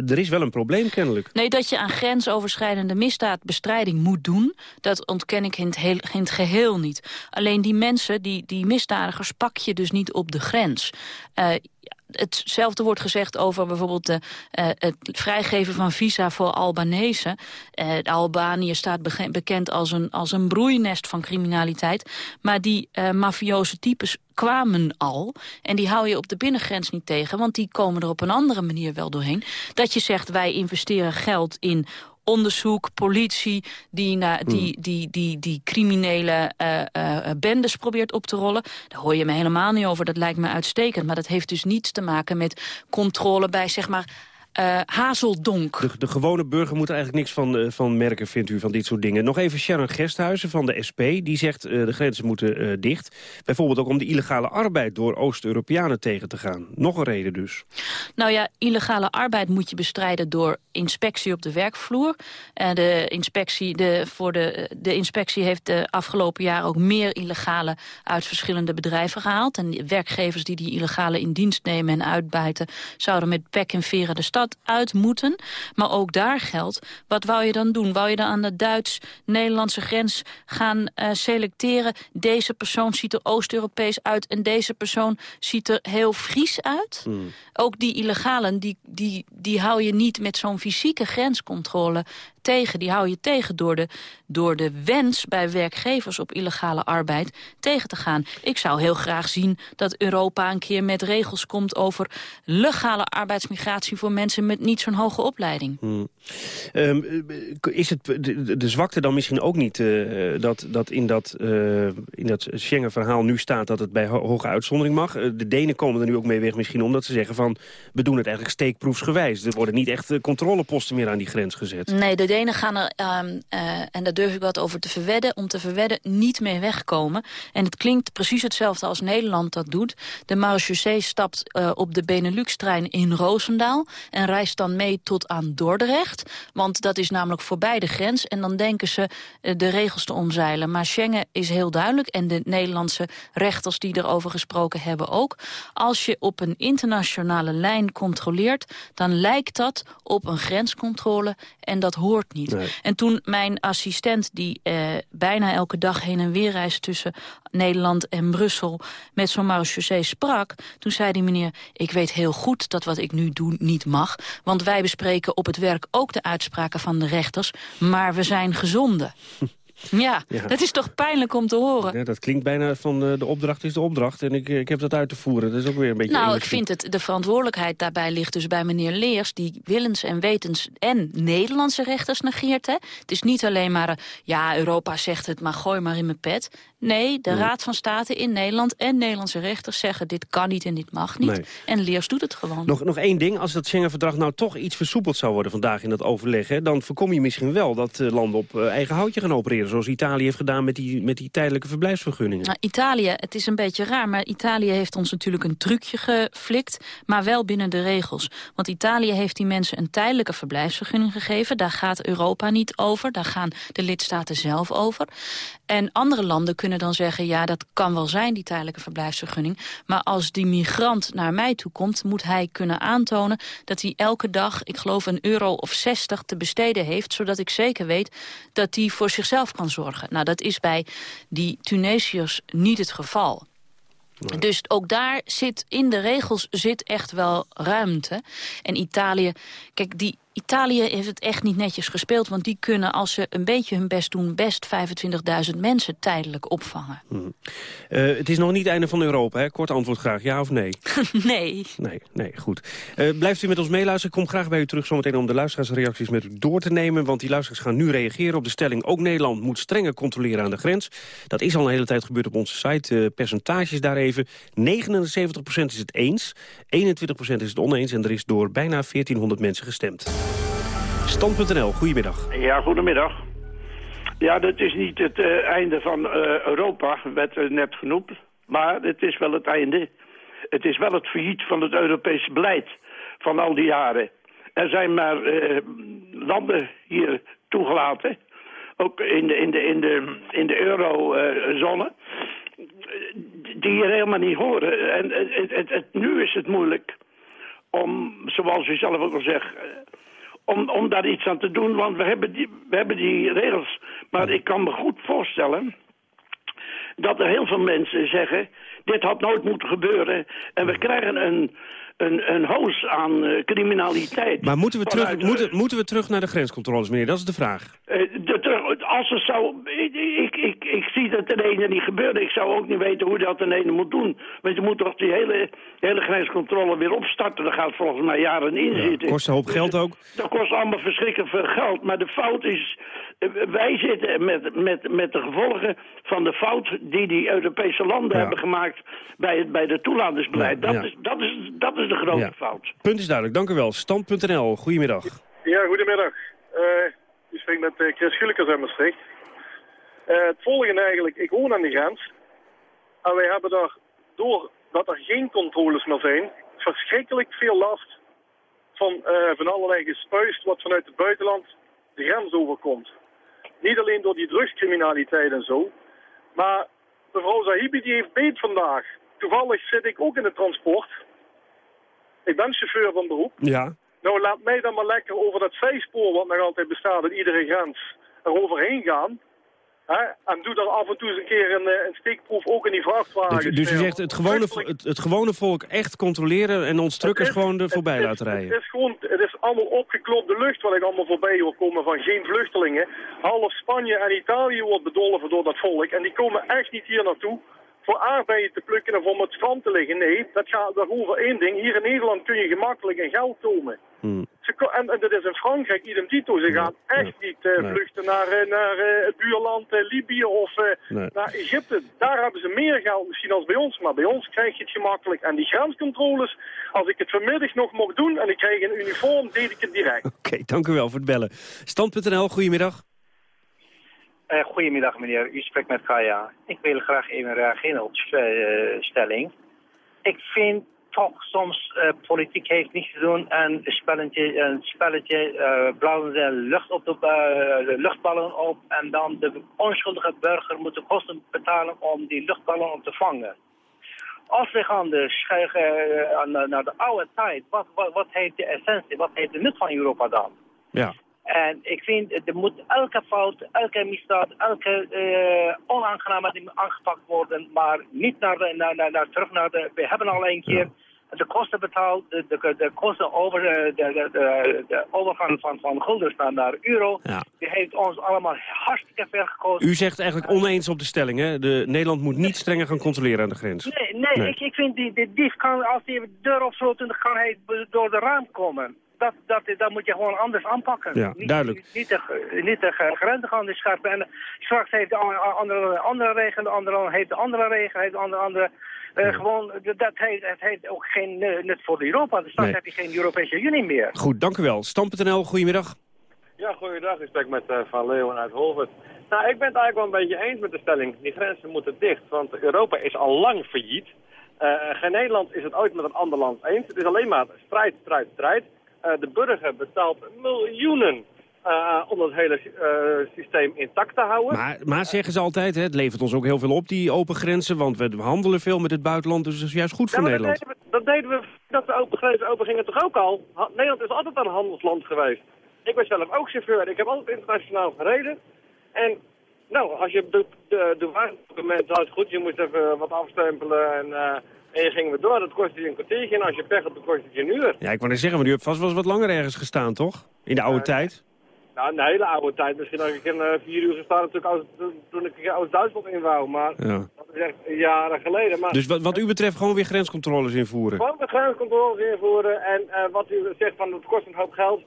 Speaker 9: er is wel een probleem kennelijk.
Speaker 19: Nee, dat je aan grensoverschrijdende misdaadbestrijding moet doen... dat ontken ik in het, het geheel niet. Alleen die mensen, die, die misdadigers, pak je dus niet op de grens. Uh, hetzelfde wordt gezegd over bijvoorbeeld de, uh, het vrijgeven van visa voor Albanese. Uh, Albanië staat bekend als een, als een broeinest van criminaliteit. Maar die uh, mafioze types kwamen al. En die hou je op de binnengrens niet tegen, want die komen er op een andere manier wel doorheen. Dat je zegt, wij investeren geld in onderzoek, politie... die, na, die, die, die, die, die criminele uh, uh, bendes probeert op te rollen. Daar hoor je me helemaal niet over, dat lijkt me uitstekend. Maar dat heeft dus niets te maken met controle bij, zeg maar uh, hazeldonk.
Speaker 9: De, de, gewone burger moet er eigenlijk niks van, uh, van merken, vindt u, van dit soort dingen. Nog even Sharon Gesthuizen van de SP. Die zegt uh, de grenzen moeten dicht. Bijvoorbeeld ook om de illegale arbeid door Oost-Europeanen tegen te gaan. Nog een reden dus.
Speaker 19: Nou ja, illegale arbeid moet je bestrijden door inspectie op de werkvloer. de, inspectie, de, voor de, de inspectie heeft de afgelopen jaar ook meer illegale uit verschillende bedrijven gehaald. En werkgevers die die illegale in dienst nemen en uitbuiten... zouden met pek en veren de stad stad uit moeten. Maar ook daar geldt, wat wou je dan doen? Wou je dan aan de Duits-Nederlandse grens gaan uh, selecteren? Deze persoon ziet er Oost-Europees uit en deze persoon ziet er heel Fries uit? Hmm. Ook die illegalen, die, die, die hou je niet met zo'n fysieke grenscontrole tegen. Die hou je tegen door de, door de wens bij werkgevers op illegale arbeid tegen te gaan. Ik zou heel graag zien dat Europa een keer met regels komt over legale arbeidsmigratie voor mensen met niet zo'n hoge opleiding.
Speaker 9: Hmm. Um, is het de, de, zwakte dan misschien ook niet uh, dat, dat in dat, uh, in dat Schengen-verhaal nu staat dat het bij ho hoge uitzondering mag? Uh, de Denen komen er nu ook mee weg misschien omdat ze zeggen van we doen het eigenlijk steekproefsgewijs. Er worden niet echt controleposten meer aan die grens gezet.
Speaker 19: Nee, de Denen gaan er, ehm, eh, en daar durf ik wat over te verwedden... om te verwedden niet mee wegkomen. En het klinkt precies hetzelfde als Nederland dat doet. De marechaussee stapt uh, op de Benelux-trein in Roosendaal... en reist dan mee tot aan Dordrecht. Want dat is namelijk voorbij de grens. En dan denken ze uh, de regels te omzeilen. Maar Schengen is heel duidelijk. En de Nederlandse rechters die erover gesproken hebben ook. Als je op een internationale lijn controleert... dan lijkt dat op een grenscontrole en dat hoort niet.
Speaker 9: Nee.
Speaker 19: En toen mijn assistent, die eh, bijna elke dag heen en weer reist... tussen Nederland en Brussel met zo'n marechaussee sprak... toen zei die meneer, ik weet heel goed dat wat ik nu doe niet mag... want wij bespreken op het werk ook de uitspraken van de rechters... maar we zijn gezonden. Ja,
Speaker 9: Ja.
Speaker 19: dat is toch pijnlijk om te horen.
Speaker 9: Ja, dat klinkt bijna van eh, de opdracht is de opdracht. En ik, ik heb dat uit te voeren. Dat is ook weer een beetje...
Speaker 19: Nou, ik vind het, de verantwoordelijkheid daarbij ligt dus bij meneer Leers... die willens en wetens en Nederlandse rechters negeert. Hè. Het is niet alleen maar, eh, ja, Europa zegt het, maar gooi maar in mijn pet. Nee, de
Speaker 9: Nee.
Speaker 19: Raad van State in Nederland en Nederlandse rechters zeggen... dit kan niet en dit mag niet.
Speaker 9: Nee.
Speaker 19: En Leers doet het gewoon.
Speaker 9: Nog, nog één ding, als dat Schengen-verdrag nou toch iets versoepeld zou worden vandaag in dat overleg... Hè, dan voorkom je misschien wel dat eh, landen op eh, eigen houtje gaan opereren... zoals Italië heeft gedaan met die, met die tijdelijke verblijfsvergunningen.
Speaker 19: Nou, Italië, het is een beetje raar, maar Italië heeft ons natuurlijk een trucje geflikt, maar wel binnen de regels. Want Italië heeft die mensen een tijdelijke verblijfsvergunning gegeven. Daar gaat Europa niet over, daar gaan de lidstaten zelf over. En andere landen kunnen dan zeggen, ja, dat kan wel zijn, die tijdelijke verblijfsvergunning. Maar als die migrant naar mij toe komt, moet hij kunnen aantonen dat hij elke dag, ik geloof een euro of 60 te besteden heeft, zodat ik zeker weet dat hij voor zichzelf kan zorgen. Nou, dat is bij die Tunesiërs niet het geval. Dus ook daar zit, in de regels zit echt wel ruimte. En Italië, kijk, die Italië heeft het echt niet netjes gespeeld... want die kunnen, als ze een beetje hun best doen... best 25.000 mensen tijdelijk opvangen.
Speaker 9: Eh, het is nog niet het einde van Europa, hè? Kort antwoord graag, ja of nee?
Speaker 19: nee.
Speaker 9: Nee, nee, goed. Eh, blijft u met ons meeluisteren? Ik kom graag bij u terug zometeen om de luisteraarsreacties met u door te nemen. Want die luisteraars gaan nu reageren op de stelling... ook Nederland moet strenger controleren aan de grens. Dat is al een hele tijd gebeurd op onze site. Eh, percentages daar even. 79% is het eens, 21% is het oneens... en er is door bijna 1400 mensen gestemd. Stand.nl, goedemiddag.
Speaker 20: Ja, goedemiddag. Ja, dat is niet het eh, einde van eh, Europa, werd net genoemd. Maar het is wel het einde. Het is wel het failliet van het Europese beleid van al die jaren. Er zijn maar eh, landen hier toegelaten, ook in de, in de, in de, in de eurozone, die hier helemaal niet horen. En het, het, nu is het moeilijk om, zoals u zelf ook al zegt, om, daar iets aan te doen, want we hebben, die, we hebben die regels. Maar ik kan me goed voorstellen dat er heel veel mensen zeggen... dit had nooit moeten gebeuren en we krijgen een, een, een hoos aan eh, criminaliteit.
Speaker 9: Maar moeten we, terug,
Speaker 20: vanuit, eh,
Speaker 9: moeten, moeten we terug naar de grenscontroles, meneer? Dat is de vraag.
Speaker 20: eh, de, ter- als het zou... Ik, ik, ik, ik zie dat ten ene niet gebeuren. Ik zou ook niet weten hoe dat ten ene moet doen. Want je moet toch die hele, hele grenscontrole weer opstarten. Daar gaat volgens mij jaren in zitten.
Speaker 9: Kost een hoop geld ook.
Speaker 20: Dat kost allemaal verschrikkelijk veel geld. Maar de fout is... Wij zitten met, met, met de gevolgen van de fout die die Europese landen hebben gemaakt bij, het, bij de toelatingsbeleid.
Speaker 9: Ja,
Speaker 20: dat. Is, dat, is, dat is de grote
Speaker 9: Ja.
Speaker 20: fout.
Speaker 9: Punt is duidelijk, dank u wel. Stand.nl, goedemiddag.
Speaker 21: Ja, goedemiddag. Eh u spreekt met eh, Chris Gullikers uit Maastricht. Eh, het volgende eigenlijk, ik woon aan de grens. En wij hebben daar, doordat er geen controles meer zijn, verschrikkelijk veel last van, eh, van allerlei gespuist wat vanuit het buitenland de grens overkomt. Niet alleen door die drugscriminaliteit en zo, maar mevrouw Zahibi die heeft beet vandaag. Toevallig zit ik ook in het transport. Ik ben chauffeur van beroep.
Speaker 9: Ja.
Speaker 21: Nou, laat mij dan maar lekker over dat zijspoor wat nog altijd bestaat in iedere grens eroverheen gaan. Hè? En doe dan af en toe eens een keer een, eh, een steekproef ook in die vrachtwagens.
Speaker 9: Dus, dus u zegt het gewone, het, het gewone volk echt controleren en ons truckers
Speaker 21: is-
Speaker 9: gewoon er voorbij
Speaker 21: is-
Speaker 9: laten rijden.
Speaker 21: Het is gewoon, het is allemaal opgeklopte lucht wat ik allemaal voorbij hoor komen van geen vluchtelingen. Half Spanje en Italië wordt bedolven door dat volk en die komen echt niet hier naartoe voor aardbeien te plukken of om het strand te liggen. Nee, dat gaat over één ding. Hier in Nederland kun je gemakkelijk in geld komen.
Speaker 9: Hmm.
Speaker 21: Ze, en, en dat is in Frankrijk idem dito. Ze gaan echt niet eh,
Speaker 9: Nee.
Speaker 21: vluchten naar, eh, naar eh, het buurland Libië of
Speaker 9: Nee.
Speaker 21: naar Egypte. Daar hebben ze meer geld misschien als bij ons. Maar bij ons krijg je het gemakkelijk. En die grenscontroles, als ik het vanmiddag nog mocht doen en ik krijg een uniform, deed ik het direct.
Speaker 9: Oké, dank u wel voor het bellen. Stand.nl, goedemiddag.
Speaker 22: Eh, goedemiddag meneer, u spreekt met Kaya. Ik wil graag even reageren op de eh, stelling. Ik vind toch soms eh, politiek heeft niets te doen en een spelletje, een spelletje blauwen ze lucht op de, luchtballen op en dan de onschuldige burger moet de kosten betalen om die luchtballen op te vangen. Als we gaan aan- naar de oude tijd, wat, wat, wat heeft de essentie, wat heeft de nut van Europa dan?
Speaker 9: Ja.
Speaker 22: En ik vind, er moet elke fout, elke misdaad, elke eh onaangenaamheid die moet aangepakt worden, maar niet naar de, naar, naar, naar, terug naar de... We hebben al een keer de kosten betaald, de, de, de kosten over eh, de, de, de, overgang van, van guldens naar, naar euro.
Speaker 9: Ja.
Speaker 22: Die heeft ons allemaal hartstikke ver gekost.
Speaker 9: U zegt eigenlijk oneens op de stelling, hè? De, Nederland moet niet strenger gaan controleren aan de grens.
Speaker 22: Nee, nee,
Speaker 9: Nee.
Speaker 22: Ik, ik vind die, die dief kan, als hij de deur opsloot, dan kan hij door de raam komen. Dat, dat, dat moet je gewoon anders aanpakken.
Speaker 9: Ja,
Speaker 22: niet,
Speaker 9: duidelijk.
Speaker 22: Niet de, niet de grenzen gaan scherpen. En straks heeft de andere, andere regel, de andere heeft de andere regel, heeft de andere... andere eh, Gewoon, dat heeft, het heeft ook geen eh, nut voor Europa. Dus straks
Speaker 9: Nee.
Speaker 22: heb je geen Europese Unie meer.
Speaker 9: Goed, dank u wel. Stand.nl, goedemiddag.
Speaker 23: Ja, goeiedag. Ik spreek met eh, Van Leeuwen uit Holvert. Nou, ik ben het eigenlijk wel een beetje eens met de stelling. Die grenzen moeten dicht, want Europa is al lang failliet. Eh, geen Nederland is het ooit met een ander land eens. Het is alleen maar strijd, strijd, strijd. Eh, de burger betaalt miljoenen eh, om het hele eh, systeem intact te houden.
Speaker 9: Maar, maar zeggen ze altijd, hè, het levert ons ook heel veel op, die open grenzen. Want we handelen veel met het buitenland, dus dat is juist goed voor
Speaker 23: Ja,
Speaker 9: Nederland.
Speaker 23: Dat deden, we, dat deden we dat de open grenzen open gingen toch ook al? Ha- Nederland is altijd een handelsland geweest. Ik ben zelf ook chauffeur. Ik heb altijd internationaal gereden. En nou, als je de, de, de had, goed, je moest even wat afstempelen en, en je ging weer door. Dat kostte je een kwartiertje en als je pech had, dan kostte het je een uur.
Speaker 9: Ja, ik wou net zeggen, maar u hebt vast wel eens wat langer ergens gestaan, toch? In de oude tijd?
Speaker 23: Nou, een hele oude tijd. Misschien had ik in eh, vier uur gestaan natuurlijk als, toen ik uit Duitsland in wou. Maar
Speaker 9: Ja.
Speaker 23: dat is echt jaren geleden. Maar
Speaker 9: Dus wat, wat u betreft gewoon weer grenscontroles invoeren?
Speaker 23: Gewoon de grenscontroles invoeren en eh, wat u zegt van het kost een hoop geld.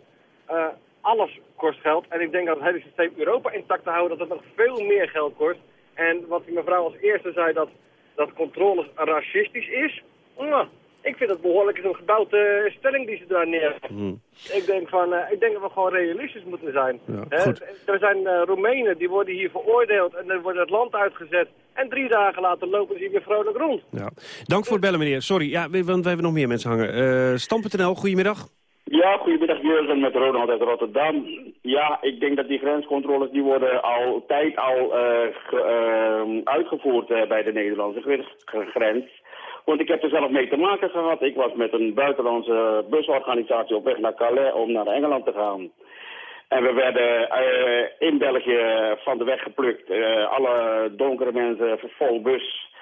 Speaker 23: eh, alles kost geld. En ik denk dat het hele systeem Europa intact te houden, dat het nog veel meer geld kost. En wat die mevrouw als eerste zei, dat, dat controles racistisch is. Nou, ik vind het behoorlijk een gebouwde stelling die ze daar neerzetten. Ik denk van, eh, ik denk dat we gewoon realistisch moeten zijn. Hè? Er zijn eh, Roemenen, die worden hier veroordeeld en dan wordt het land uitgezet. En drie dagen later lopen ze hier weer vrolijk rond.
Speaker 9: Ja. Dank voor het bellen, meneer. Sorry, ja, we- want we hebben nog meer mensen hangen. Eh Stam.nl, goedemiddag.
Speaker 12: Ja, goedemiddag Jurgen met Ronald uit Rotterdam. Ja, ik denk dat die grenscontroles die worden al tijd al eh, ge- eh, uitgevoerd eh, bij de Nederlandse gr- grens. Want ik heb er zelf mee te maken gehad. Ik was met een buitenlandse busorganisatie op weg naar Calais om naar Engeland te gaan. En we werden in België van de weg geplukt. Alle donkere mensen vol bus.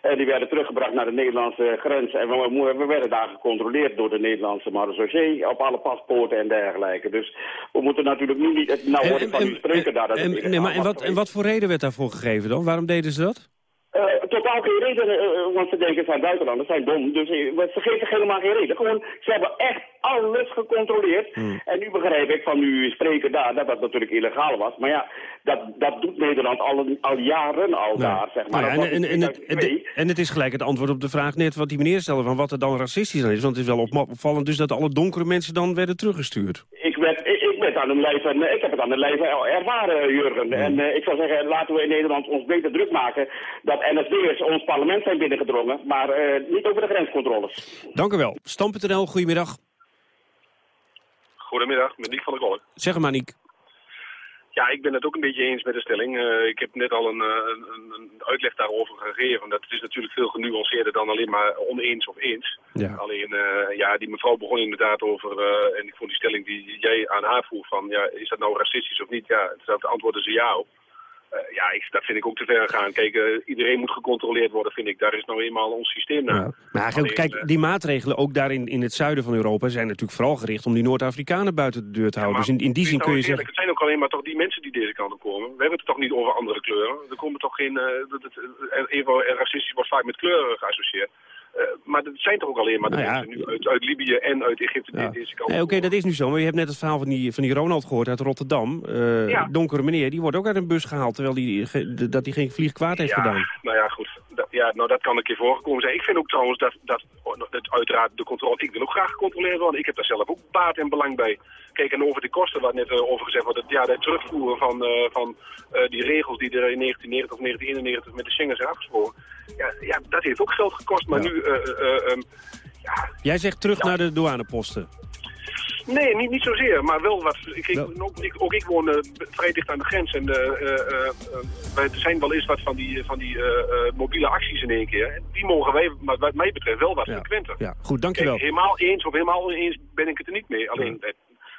Speaker 12: En die werden teruggebracht naar de Nederlandse grens. En we, werden daar gecontroleerd door de Nederlandse marechaussee op alle paspoorten en dergelijke. Dus we moeten natuurlijk nu niet... Nou hoor ik van u spreken daar. Dat
Speaker 9: En, nee, maar en, wat, en wat voor reden werd daarvoor gegeven dan? Waarom deden ze dat?
Speaker 12: Eh, totaal geen reden, eh, want ze denken zijn buitenlanders, zijn dom. Dus eh, we- ze geven helemaal geen reden. Gewoon, ze hebben echt alles gecontroleerd.
Speaker 9: Hmm.
Speaker 12: En nu begrijp ik van uw spreken daar dat dat natuurlijk illegaal was. Maar ja, dat, dat doet Nederland al, al jaren al daar, zeg maar.
Speaker 9: Nou ja, en, en, en, het,
Speaker 12: 2002.
Speaker 9: en het is gelijk het antwoord op de vraag net wat die meneer stelde... van wat er dan racistisch aan is. Want het is wel op- opvallend dus dat alle donkere mensen dan werden teruggestuurd.
Speaker 12: Ik, werd, ben het aan de lijf, en, eh, ik heb het aan de lijf ervaren, Jurgen. En eh, ik zou zeggen, laten we in Nederland ons beter druk maken... dat NSD'ers ons parlement zijn binnengedrongen, maar eh, niet over de grenscontroles.
Speaker 9: Dank u wel. Stam.nl, goedemiddag.
Speaker 3: Goedemiddag, Nick van der Kolk.
Speaker 9: Zeg maar, Niek.
Speaker 3: Ja, ik ben het ook een beetje eens met de stelling. Eh, ik heb net al een, eh, een, een- een uitleg daarover gegeven. Dat is natuurlijk veel genuanceerder dan alleen maar oneens of eens.
Speaker 9: Ja.
Speaker 3: Alleen, eh, ja, die mevrouw begon inderdaad over, en ik vond die stelling die jij aan haar vroeg van, ja, is dat nou racistisch of niet? Ja, het antwoorden ze ja op. Eh, ja, ik, dat vind ik ook te ver gaan. Kijk, eh, iedereen moet gecontroleerd worden, vind ik. Daar is nou eenmaal ons systeem naar.
Speaker 9: Maar
Speaker 3: Alleen,
Speaker 9: kijk,
Speaker 3: eh,
Speaker 9: die maatregelen ook daar in, in het zuiden van Europa... zijn natuurlijk vooral gericht om die Noord-Afrikanen buiten de deur te houden. dus in, in die zin kun
Speaker 3: nou
Speaker 9: je
Speaker 3: eens
Speaker 9: zeggen...
Speaker 3: Het zijn ook alleen maar toch die mensen die deze kant op komen. We hebben het toch niet over andere kleuren. Er komen toch geen... eh, dat het, even, racistisch wordt vaak met kleuren geassocieerd.
Speaker 24: Eh, maar dat zijn toch ook alleen maar de
Speaker 9: Nou ja.
Speaker 24: mensen nu uit, uit Libië en uit Egypte
Speaker 9: Ja.
Speaker 24: deze kant
Speaker 9: Nee, Oké, dat is nu zo. Maar je hebt net het verhaal van die, van die Ronald gehoord uit Rotterdam. Eh,
Speaker 24: Ja.
Speaker 9: Donkere meneer, die wordt ook uit een bus gehaald... terwijl die, dat hij geen vlieg kwaad heeft
Speaker 24: ja,
Speaker 9: gedaan.
Speaker 24: Nou ja, goed. Dat, ja, nou, dat kan een keer voorgekomen zijn. Ik vind ook trouwens dat, dat, dat uiteraard de controle... Ik wil ook graag gecontroleerd worden. Ik heb daar zelf ook baat en belang bij. Kijk, en over die kosten waar net eh, over gezegd wordt... Dat, ja, het terugvoeren van, eh, van eh, die regels die er in 1990 of 1991 met de Schengen zijn afgesproken... Ja, ja, dat heeft ook geld gekost. Maar nu... eh, eh, ehm,
Speaker 9: Jij zegt terug naar de douaneposten.
Speaker 24: Nee, niet, niet zozeer, maar wel wat. Ik, ik, ook, ik, ook ik woon eh, vrij dicht aan de grens en eh, eh, wij- er zijn wel eens wat van die, van die mobiele acties in één keer. Die mogen wij, maar wat mij betreft, wel wat frequenter.
Speaker 9: Ja, goed, dankjewel.
Speaker 24: Kijk, helemaal eens of helemaal eens ben ik het er niet mee. Alleen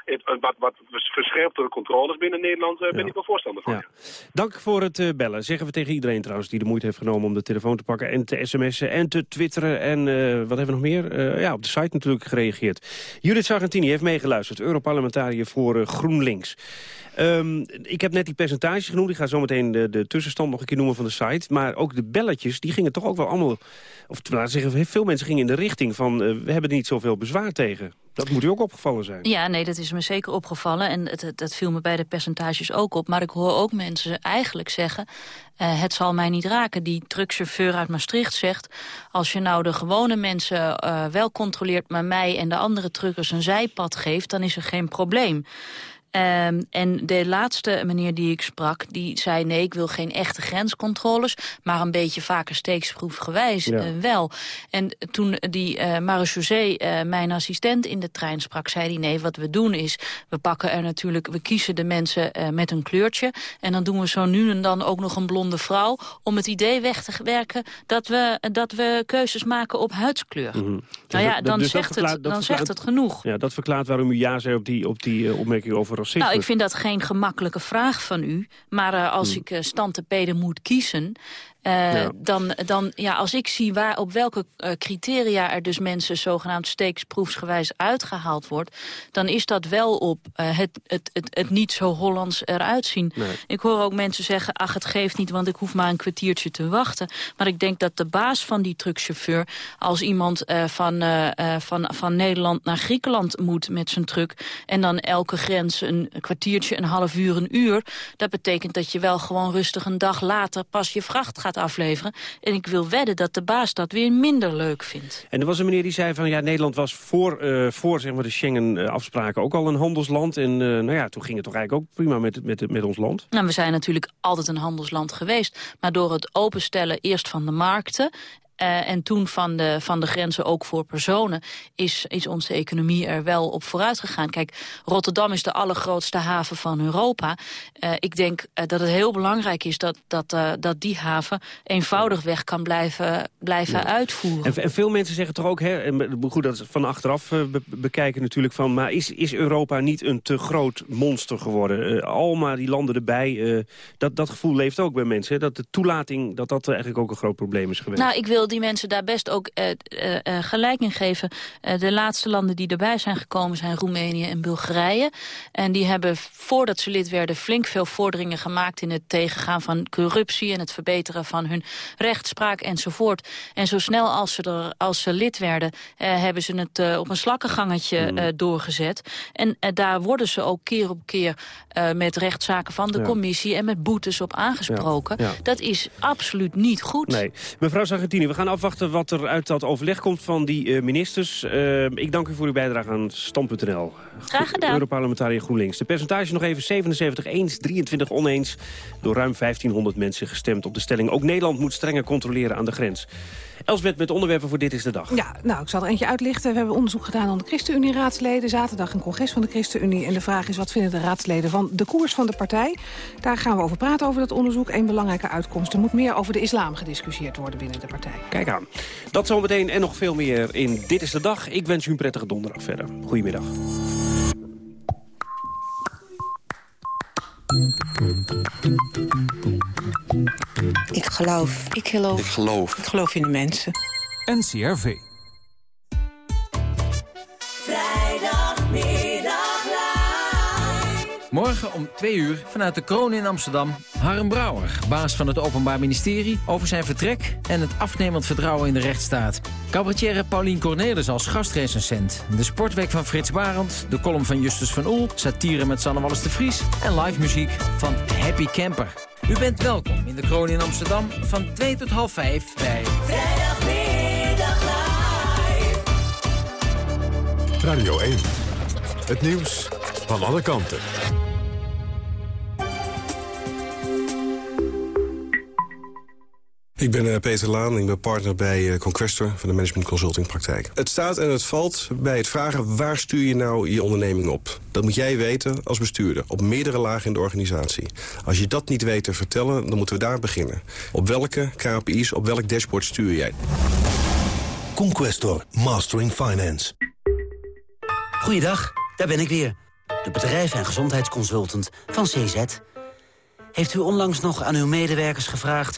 Speaker 24: het, wat, wat verscherptere controles binnen Nederland eh, ben ik wel voorstander van.
Speaker 9: Ja. Dank voor het eh, bellen. Zeggen we tegen iedereen trouwens die de moeite heeft genomen om de telefoon te pakken... en te sms'en en te twitteren. En eh, wat hebben we nog meer? Ja, op de site natuurlijk gereageerd. Judith Sargentini heeft meegeluisterd. Europarlementariër voor GroenLinks. Ehm, ik heb net die percentages genoemd. Ik ga zo meteen de, de tussenstand nog een keer noemen van de site. Maar ook de belletjes, die gingen toch ook wel allemaal... of laten zeggen, veel mensen gingen in de richting van... eh, we hebben er niet zoveel bezwaar tegen. Dat moet u ook opgevallen zijn.
Speaker 19: Ja, nee, dat is me zeker opgevallen. En het, dat viel me bij de percentages ook op. Maar ik hoor ook mensen eigenlijk zeggen... eh, het zal mij niet raken. Die truckchauffeur uit Maastricht zegt... als je nou de gewone mensen eh, wel controleert... maar mij en de andere truckers een zijpad geeft... dan is er geen probleem. Ehm, en de laatste meneer die ik sprak, die zei... nee, ik wil geen echte grenscontroles... maar een beetje vaker steeksproefgewijs
Speaker 25: Ja.
Speaker 19: eh, wel. En toen die eh, mijn assistent, in de trein sprak... zei hij, nee, wat we doen is... we pakken er natuurlijk, we kiezen de mensen met een kleurtje... en dan doen we zo nu en dan ook nog een blonde vrouw... om het idee weg te werken dat we, dat we keuzes maken op huidskleur.
Speaker 9: Mhm.
Speaker 19: Nou ja,
Speaker 9: dat-
Speaker 19: dan,
Speaker 9: dus
Speaker 19: zegt,
Speaker 9: verklaart-
Speaker 19: het, dan zegt het genoeg.
Speaker 9: Ja, dat verklaart waarom u ja zei op die, op die opmerking over
Speaker 19: Nou, ik vind dat geen gemakkelijke vraag van u. Maar eh, als ik uh, moet kiezen... Uh,
Speaker 9: Ja.
Speaker 19: dan, dan, ja, als ik zie waar, op welke uh, criteria er dus mensen zogenaamd steeksproefsgewijs uitgehaald wordt, dan is dat wel op uh, het, het, het, het niet zo Hollands eruit zien.
Speaker 25: Nee.
Speaker 19: Ik hoor ook mensen zeggen, ach het geeft niet, want ik hoef maar een kwartiertje te wachten. Maar ik denk dat de baas van die truckchauffeur, als iemand van, van, van Nederland naar Griekenland moet met zijn truck, en dan elke grens een kwartiertje, een half uur, een uur, dat betekent dat je wel gewoon rustig een dag later pas je vracht gaat afleveren. En ik wil wedden dat de baas dat weer minder leuk vindt.
Speaker 9: En er was een meneer die zei van ja, Nederland was voor, uh, voor zeg maar, de Schengen-afspraken ook al een handelsland. En uh, nou ja, toen ging het toch eigenlijk ook prima met, met, met ons land.
Speaker 19: Nou, we zijn natuurlijk altijd een handelsland geweest. Maar door het openstellen eerst van de markten Uh, en toen van de, van de grenzen ook voor personen is, is onze economie er wel op vooruit gegaan. Kijk, Rotterdam is de allergrootste haven van Europa. Uh, ik denk uh, dat het heel belangrijk is dat, dat, dat die haven eenvoudig weg kan blijven, blijven ja. uitvoeren.
Speaker 9: En, en, veel mensen zeggen toch ook, hè, en goed dat is van achteraf be bekijken natuurlijk van, maar is, is Europa niet een te groot monster geworden? al maar die landen erbij, dat, dat gevoel leeft ook bij mensen. Hè, dat de toelating, dat dat eigenlijk ook een groot probleem is geweest.
Speaker 19: Nou, ik wil die mensen daar best ook uh, gelijk in geven. de laatste landen die erbij zijn gekomen zijn Roemenië en Bulgarije. En die hebben, voordat ze lid werden, flink veel vorderingen gemaakt... in het tegengaan van corruptie en het verbeteren van hun rechtspraak enzovoort. En zo snel als ze, er, als ze lid werden, hebben ze het op een slakkengangetje mm. doorgezet. En daar worden ze ook keer op keer met rechtszaken van de
Speaker 9: ja.
Speaker 19: commissie... en met boetes op aangesproken.
Speaker 9: Ja. Ja.
Speaker 19: Dat is absoluut niet goed.
Speaker 9: Nee. Mevrouw Sargentini, we gaan afwachten wat er uit dat overleg komt van die uh, ministers. Uh, ik dank u voor uw bijdrage aan Stand.nl.
Speaker 19: Graag gedaan.
Speaker 9: Europarlementariër GroenLinks. De percentage nog even 77 eens, 23 oneens. Door ruim 1500 mensen gestemd op de stelling. Ook Nederland moet strenger controleren aan de grens. Elsbeth met onderwerpen voor Dit is de Dag.
Speaker 26: Ja, nou, ik zal er eentje uitlichten. We hebben onderzoek gedaan aan de ChristenUnie-raadsleden. Zaterdag een congres van de ChristenUnie. En de vraag is, wat vinden de raadsleden van de koers van de partij? Daar gaan we over praten, over dat onderzoek. Een belangrijke uitkomst. Er moet meer over de islam gediscussieerd worden binnen de partij.
Speaker 9: Kijk aan. Dat zometeen en nog veel meer in Dit is de Dag. Ik wens u een prettige donderdag verder. Goedemiddag.
Speaker 25: Ik geloof.
Speaker 27: Ik geloof.
Speaker 25: Ik geloof. Ik geloof in de mensen.
Speaker 27: NCRV.
Speaker 28: Morgen om 2 uur vanuit de Kroon in Amsterdam... Harm Brouwer, baas van het Openbaar Ministerie... over zijn vertrek en het afnemend vertrouwen in de rechtsstaat. Cabaretier Paulien Cornelis als gastrecensent. De sportweek van Frits Barend, de column van Justus van Oel... satire met Sanne Wallis de Vries en live muziek van Happy Camper. U bent welkom in de Kroon in Amsterdam van 2 tot half 5 bij...
Speaker 1: Radio 1. Het nieuws van alle kanten.
Speaker 27: Ik ben uh, Peter Laan, ik ben partner bij uh, Conquestor van de Management Consulting Praktijk. Het staat en het valt bij het vragen waar stuur je nou je onderneming op. Dat moet jij weten als bestuurder, op meerdere lagen in de organisatie. Als je dat niet weet te vertellen, dan moeten we daar beginnen. Op welke KPI's, op welk dashboard stuur jij?
Speaker 29: Conquestor, Mastering Finance.
Speaker 30: Goeiedag, daar ben ik weer. De bedrijf- en gezondheidsconsultant van CZ. Heeft u onlangs nog aan uw medewerkers gevraagd...